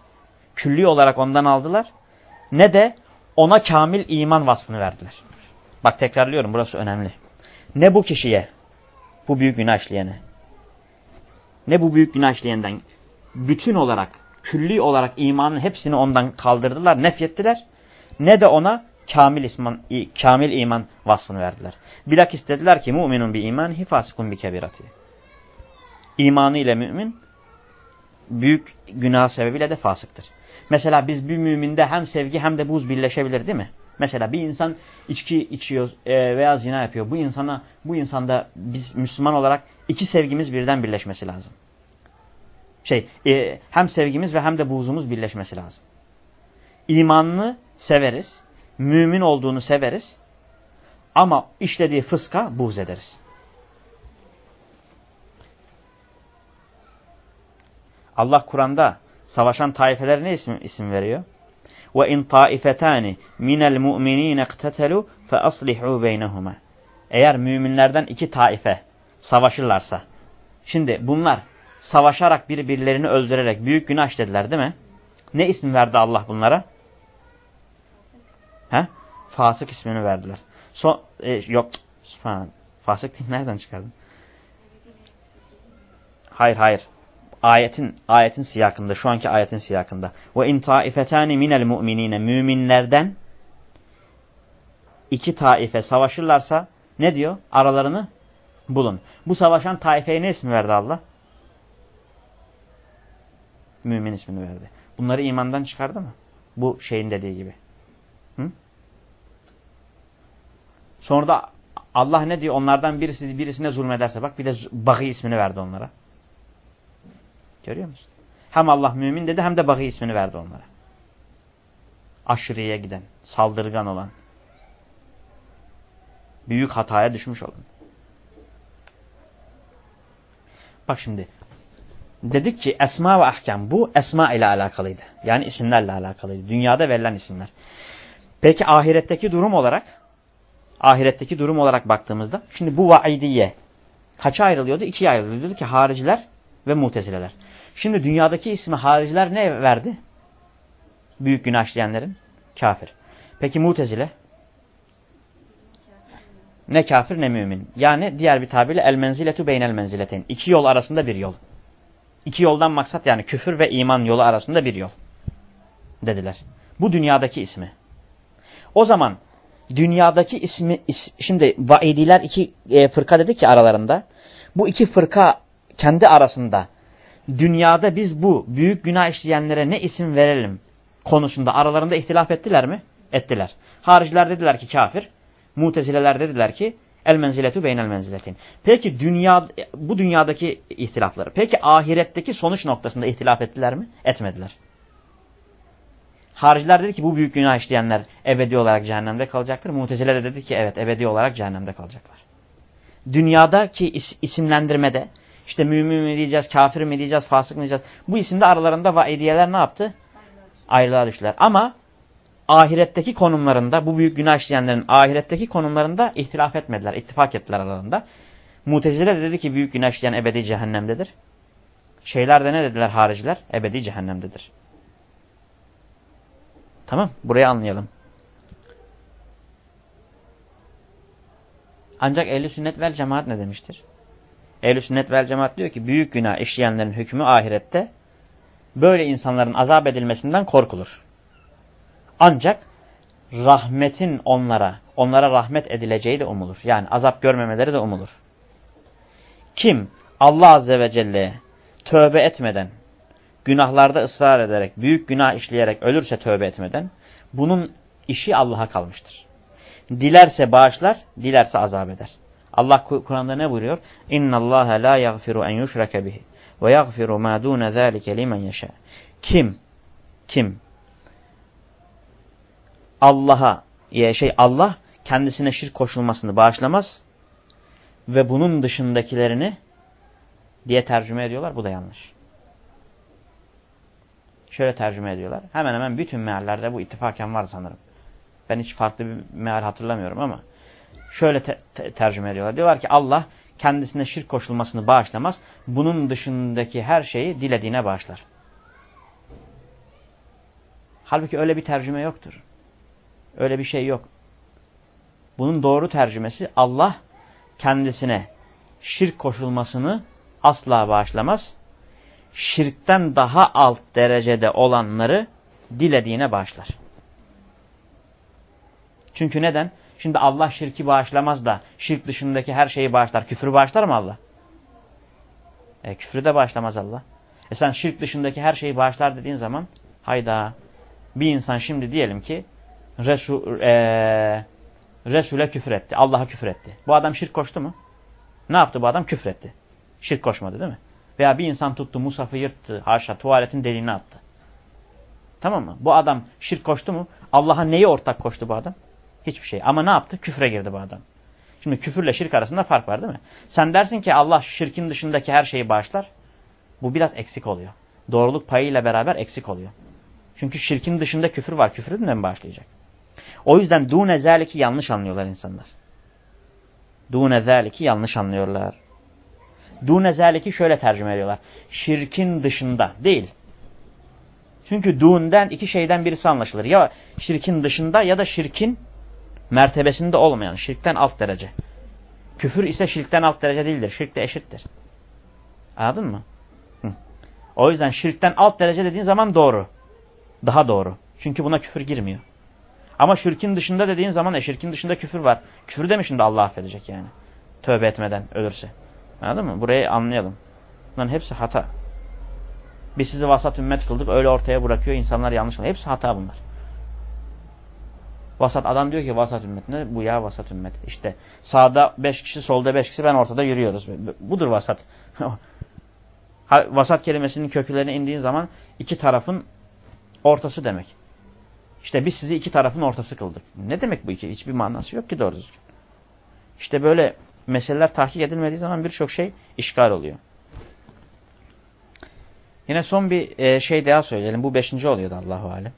Külli olarak ondan aldılar. Ne de ona kamil iman vasfını verdiler. Bak tekrarlıyorum burası önemli. Ne bu kişiye, bu büyük günah işleyene, ne bu büyük günah işleyenden bütün olarak, külli olarak imanın hepsini ondan kaldırdılar, nefyettiler. Ne de ona kamil, isman, kamil iman vasfını verdiler. Bilakis dediler ki mu'minun bi iman hifasikun bi kebirati. imanı ile mümin büyük günah sebebiyle de fasıktır. Mesela biz bir müminde hem sevgi hem de buz birleşebilir değil mi? Mesela bir insan içki içiyor e, veya zina yapıyor. Bu insana bu insanda biz Müslüman olarak iki sevgimiz birden birleşmesi lazım. Şey e, hem sevgimiz ve hem de buzumuz birleşmesi lazım. İmanını severiz. Mümin olduğunu severiz. Ama işlediği fıska buğz ederiz. Allah Kur'an'da savaşan taifeler ne isim, isim veriyor? Ve in taifetani minel mu'minin iqtetelu fe aslihu beynehuma. Eğer müminlerden iki taife savaşırlarsa. Şimdi bunlar savaşarak birbirlerini öldürerek büyük günah işlediler değil mi? Ne isim verdi Allah bunlara? He? Fasık ismini verdiler. Son, e, yok. Fasık değil nereden çıkardın? Hayır hayır. Ayetin ayetin siyakında şu anki ayetin siyakında. Ve in taifetani minel mu'minine müminlerden iki taife savaşırlarsa ne diyor? Aralarını bulun. Bu savaşan taifeye ne ismi verdi Allah? Mümin ismini verdi. Bunları imandan çıkardı mı? Bu şeyin dediği gibi. Hı? Sonra da Allah ne diyor? Onlardan birisi birisine zulmederse bak bir de Bagi ismini verdi onlara. Görüyor musun? Hem Allah mümin dedi hem de Bagi ismini verdi onlara. Aşırıya giden, saldırgan olan, büyük hataya düşmüş olan. Bak şimdi dedik ki esma ve ahkam bu esma ile alakalıydı. Yani isimlerle alakalıydı. Dünyada verilen isimler. Peki ahiretteki durum olarak ahiretteki durum olarak baktığımızda şimdi bu vaidiye kaça ayrılıyordu? İkiye ayrılıyordu ki hariciler ve mutezileler. Şimdi dünyadaki ismi hariciler ne verdi? Büyük günah işleyenlerin kafir. Peki mutezile? Ne kafir ne mümin. Yani diğer bir tabirle el menziletu beynel menzileteyn. İki yol arasında bir yol. İki yoldan maksat yani küfür ve iman yolu arasında bir yol. Dediler. Bu dünyadaki ismi. O zaman dünyadaki ismi, is, şimdi vaidiler iki e, fırka dedi ki aralarında. Bu iki fırka kendi arasında dünyada biz bu büyük günah işleyenlere ne isim verelim konusunda aralarında ihtilaf ettiler mi? Ettiler. Hariciler dediler ki kafir. Mutezileler dediler ki el menziletu beynel menziletin. Peki dünya bu dünyadaki ihtilafları. Peki ahiretteki sonuç noktasında ihtilaf ettiler mi? Etmediler. Hariciler dedi ki bu büyük günah işleyenler ebedi olarak cehennemde kalacaktır. Mutezile de dedi ki evet ebedi olarak cehennemde kalacaklar. Dünyadaki is isimlendirmede işte mümin mi diyeceğiz, kafir mi diyeceğiz, fasık mı diyeceğiz. Bu isimde aralarında vaidiyeler ne yaptı? Ayrılığa düştüler. Ama ahiretteki konumlarında bu büyük günah işleyenlerin ahiretteki konumlarında ihtilaf etmediler. ittifak ettiler aralarında. Mutezile de dedi ki büyük günah işleyen ebedi cehennemdedir. Şeyler de ne dediler hariciler? Ebedi cehennemdedir. Tamam burayı anlayalım. Ancak ehli sünnet vel cemaat ne demiştir? Ehl-i sünnet vel cemaat diyor ki büyük günah işleyenlerin hükmü ahirette böyle insanların azap edilmesinden korkulur. Ancak rahmetin onlara, onlara rahmet edileceği de umulur. Yani azap görmemeleri de umulur. Kim Allah Azze ve Celle'ye tövbe etmeden, günahlarda ısrar ederek, büyük günah işleyerek ölürse tövbe etmeden, bunun işi Allah'a kalmıştır. Dilerse bağışlar, dilerse azap eder. Allah Kur'an'da ne buyuruyor? İnna Allah la yaghfiru en yushraka bihi ve yaghfiru ma dun zalika limen yasha. Kim kim Allah'a şey Allah kendisine şirk koşulmasını bağışlamaz ve bunun dışındakilerini diye tercüme ediyorlar. Bu da yanlış. Şöyle tercüme ediyorlar. Hemen hemen bütün meallerde bu ittifaken var sanırım. Ben hiç farklı bir meal hatırlamıyorum ama şöyle te te tercüme ediyorlar. Diyorlar ki Allah kendisine şirk koşulmasını bağışlamaz. Bunun dışındaki her şeyi dilediğine bağışlar. Halbuki öyle bir tercüme yoktur. Öyle bir şey yok. Bunun doğru tercümesi Allah kendisine şirk koşulmasını asla bağışlamaz. Şirkten daha alt derecede olanları dilediğine bağışlar. Çünkü neden? Şimdi Allah şirki bağışlamaz da şirk dışındaki her şeyi bağışlar. Küfrü bağışlar mı Allah? E, küfrü de bağışlamaz Allah. E sen şirk dışındaki her şeyi bağışlar dediğin zaman hayda bir insan şimdi diyelim ki Resul, e, Resul'e küfür etti. Allah'a küfür etti. Bu adam şirk koştu mu? Ne yaptı bu adam? Küfür etti. Şirk koşmadı değil mi? Veya bir insan tuttu, musafı yırttı, haşa tuvaletin deliğine attı. Tamam mı? Bu adam şirk koştu mu? Allah'a neyi ortak koştu bu adam? Hiçbir şey. Ama ne yaptı? Küfre girdi bu adam. Şimdi küfürle şirk arasında fark var değil mi? Sen dersin ki Allah şirkin dışındaki her şeyi bağışlar. Bu biraz eksik oluyor. Doğruluk payıyla beraber eksik oluyor. Çünkü şirkin dışında küfür var. Küfrü de mi bağışlayacak? O yüzden dûne zâliki yanlış anlıyorlar insanlar. Dûne zâliki yanlış anlıyorlar. Dûne zâliki şöyle tercüme ediyorlar. Şirkin dışında değil. Çünkü dûnden iki şeyden birisi anlaşılır. Ya şirkin dışında ya da şirkin mertebesinde olmayan. Şirkten alt derece. Küfür ise şirkten alt derece değildir. Şirk de eşittir. Anladın mı? Hı. O yüzden şirkten alt derece dediğin zaman doğru. Daha doğru. Çünkü buna küfür girmiyor. Ama şirkin dışında dediğin zaman e şirkin dışında küfür var. Küfür de mi şimdi Allah affedecek yani? Tövbe etmeden ölürse. Anladın mı? Burayı anlayalım. Bunların hepsi hata. Biz sizi vasat ümmet kıldık öyle ortaya bırakıyor insanlar yanlış. Hepsi hata bunlar. Vasat adam diyor ki vasat ümmet ne? Bu ya vasat ümmet. İşte sağda beş kişi solda beş kişi ben ortada yürüyoruz. Budur vasat. vasat kelimesinin köklerine indiğin zaman iki tarafın ortası demek. İşte biz sizi iki tarafın ortası kıldık. Ne demek bu iki? Hiçbir manası yok ki doğru düzgün. İşte böyle meseleler tahkik edilmediği zaman birçok şey işgal oluyor. Yine son bir e, şey daha söyleyelim. Bu beşinci oluyordu Allahu Alem.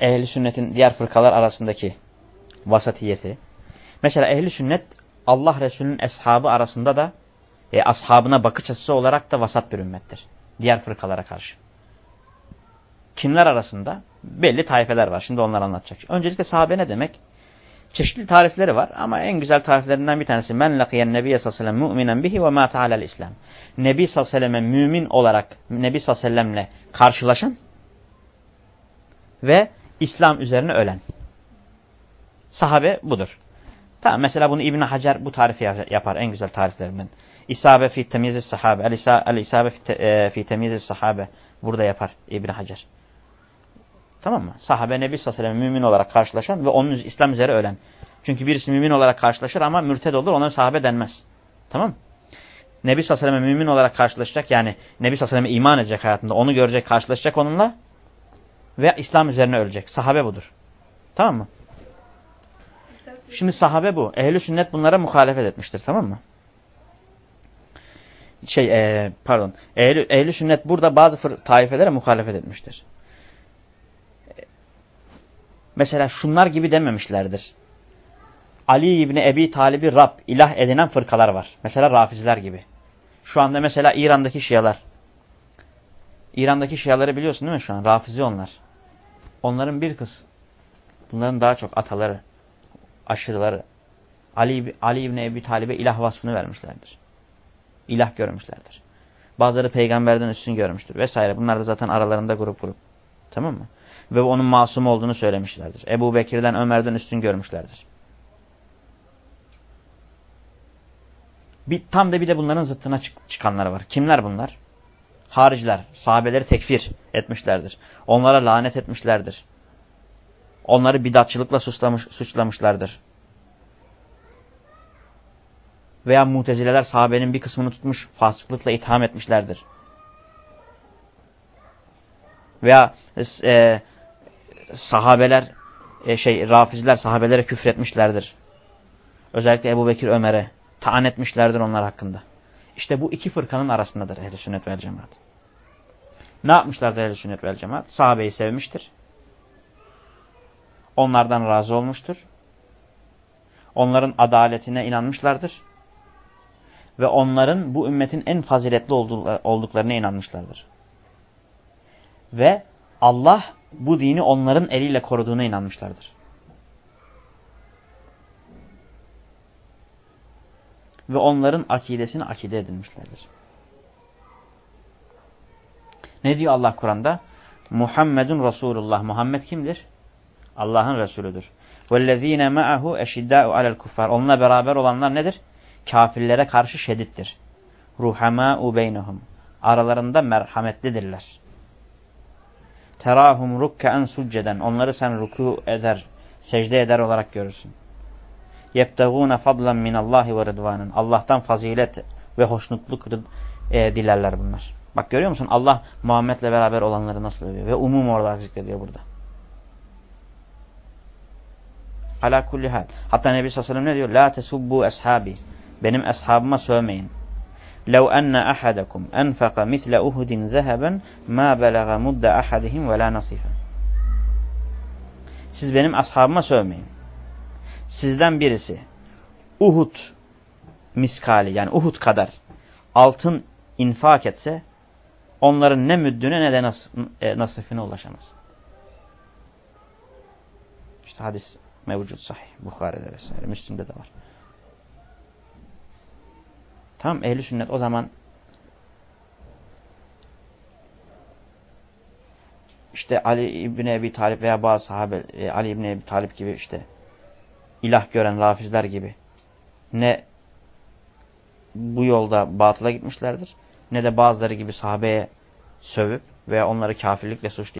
Ehli sünnetin diğer fırkalar arasındaki vasatiyeti. Mesela ehli sünnet Allah Resulü'nün eshabı arasında da e, ashabına bakış açısı olarak da vasat bir ümmettir. Diğer fırkalara karşı. Kimler arasında? Belli taifeler var. Şimdi onları anlatacak. Öncelikle sahabe ne demek? Çeşitli tarifleri var ama en güzel tariflerinden bir tanesi men lakiyen nebiye sallallahu aleyhi ve mu'minen bihi ve mâ teâlel islam. Nebi sallallahu aleyhi ve mümin olarak Nebi sallallahu aleyhi ve sellemle karşılaşan ve İslam üzerine ölen. Sahabe budur. Tamam mesela bunu İbn Hacer bu tarifi yapar en güzel tariflerinden. İsabe fi temyiz sahabe. El isabe fi temyiz sahabe burada yapar İbn Hacer. Tamam mı? Sahabe Nebi sallallahu aleyhi ve sellem mümin olarak karşılaşan ve onun İslam üzere ölen. Çünkü birisi mümin olarak karşılaşır ama mürted olur ona sahabe denmez. Tamam mı? Nebi sallallahu aleyhi ve mümin olarak karşılaşacak yani Nebi sallallahu aleyhi ve iman edecek hayatında onu görecek karşılaşacak onunla ve İslam üzerine ölecek. Sahabe budur. Tamam mı? Şimdi sahabe bu. Ehli sünnet bunlara muhalefet etmiştir. Tamam mı? Şey ee, pardon. Ehli, ehli sünnet burada bazı taifelere muhalefet etmiştir. Mesela şunlar gibi dememişlerdir. Ali İbni Ebi Talib'i Rab, ilah edinen fırkalar var. Mesela Rafizler gibi. Şu anda mesela İran'daki Şialar. İran'daki Şiaları biliyorsun değil mi şu an? Rafizi onlar. Onların bir kız. Bunların daha çok ataları, aşırıları. Ali, Ali İbni Ebi Talib'e ilah vasfını vermişlerdir. İlah görmüşlerdir. Bazıları peygamberden üstün görmüştür vesaire. Bunlar da zaten aralarında grup grup. Tamam mı? Ve onun masum olduğunu söylemişlerdir. Ebu Bekir'den Ömer'den üstün görmüşlerdir. Bir, tam da bir de bunların zıttına çık çıkanlar var. Kimler bunlar? Hariciler. Sahabeleri tekfir etmişlerdir. Onlara lanet etmişlerdir. Onları bidatçılıkla suçlamış, suçlamışlardır. Veya mutezileler sahabenin bir kısmını tutmuş fasıklıkla itham etmişlerdir. Veya e, sahabeler e, şey rafizler sahabelere küfretmişlerdir. Özellikle Ebu Bekir Ömer'e taan etmişlerdir onlar hakkında. İşte bu iki fırkanın arasındadır ehl sünnet vel cemaat. Ne yapmışlardır ehl sünnet vel cemaat? Sahabeyi sevmiştir. Onlardan razı olmuştur. Onların adaletine inanmışlardır. Ve onların bu ümmetin en faziletli olduklarına inanmışlardır. Ve Allah bu dini onların eliyle koruduğuna inanmışlardır. Ve onların akidesini akide edilmişlerdir. Ne diyor Allah Kur'an'da? Muhammedun Resulullah. Muhammed kimdir? Allah'ın Resulüdür. وَالَّذ۪ينَ مَعَهُ اَشِدَّاءُ عَلَى الْكُفَّارِ Onunla beraber olanlar nedir? Kafirlere karşı şedittir. ruhamâ'u beynehum. Aralarında merhametlidirler. Terahum rukkaen succeden. Onları sen ruku eder, secde eder olarak görürsün. Yebtegûne fadlan minallahi ve rıdvanen. Allah'tan fazilet ve hoşnutluk e, dilerler bunlar. Bak görüyor musun? Allah Muhammed'le beraber olanları nasıl övüyor. Ve umum olarak zikrediyor burada. Ala kulli hal. Hatta Nebi sallallahu aleyhi ve sellem ne diyor? La tesubbu ashabi. Benim ashabıma sövmeyin. لو أن أحدكم أنفق مثل أهد ذهبا ما بلغ مد أحدهم ولا نصيفا. Siz benim ashabıma sövmeyin. Sizden birisi Uhud miskali yani Uhud kadar altın infak etse onların ne müddüne ne de nas e, nasifine ulaşamaz. İşte hadis mevcut sahih. Bukhari'de vesaire. Müslim'de de var. Tam ehli sünnet o zaman işte Ali İbni Ebi Talip veya bazı sahabe e, Ali İbni Ebi Talip gibi işte ilah gören rafizler gibi ne bu yolda batıla gitmişlerdir ne de bazıları gibi sahabeye sövüp veya onları kafirlikle suçlayıp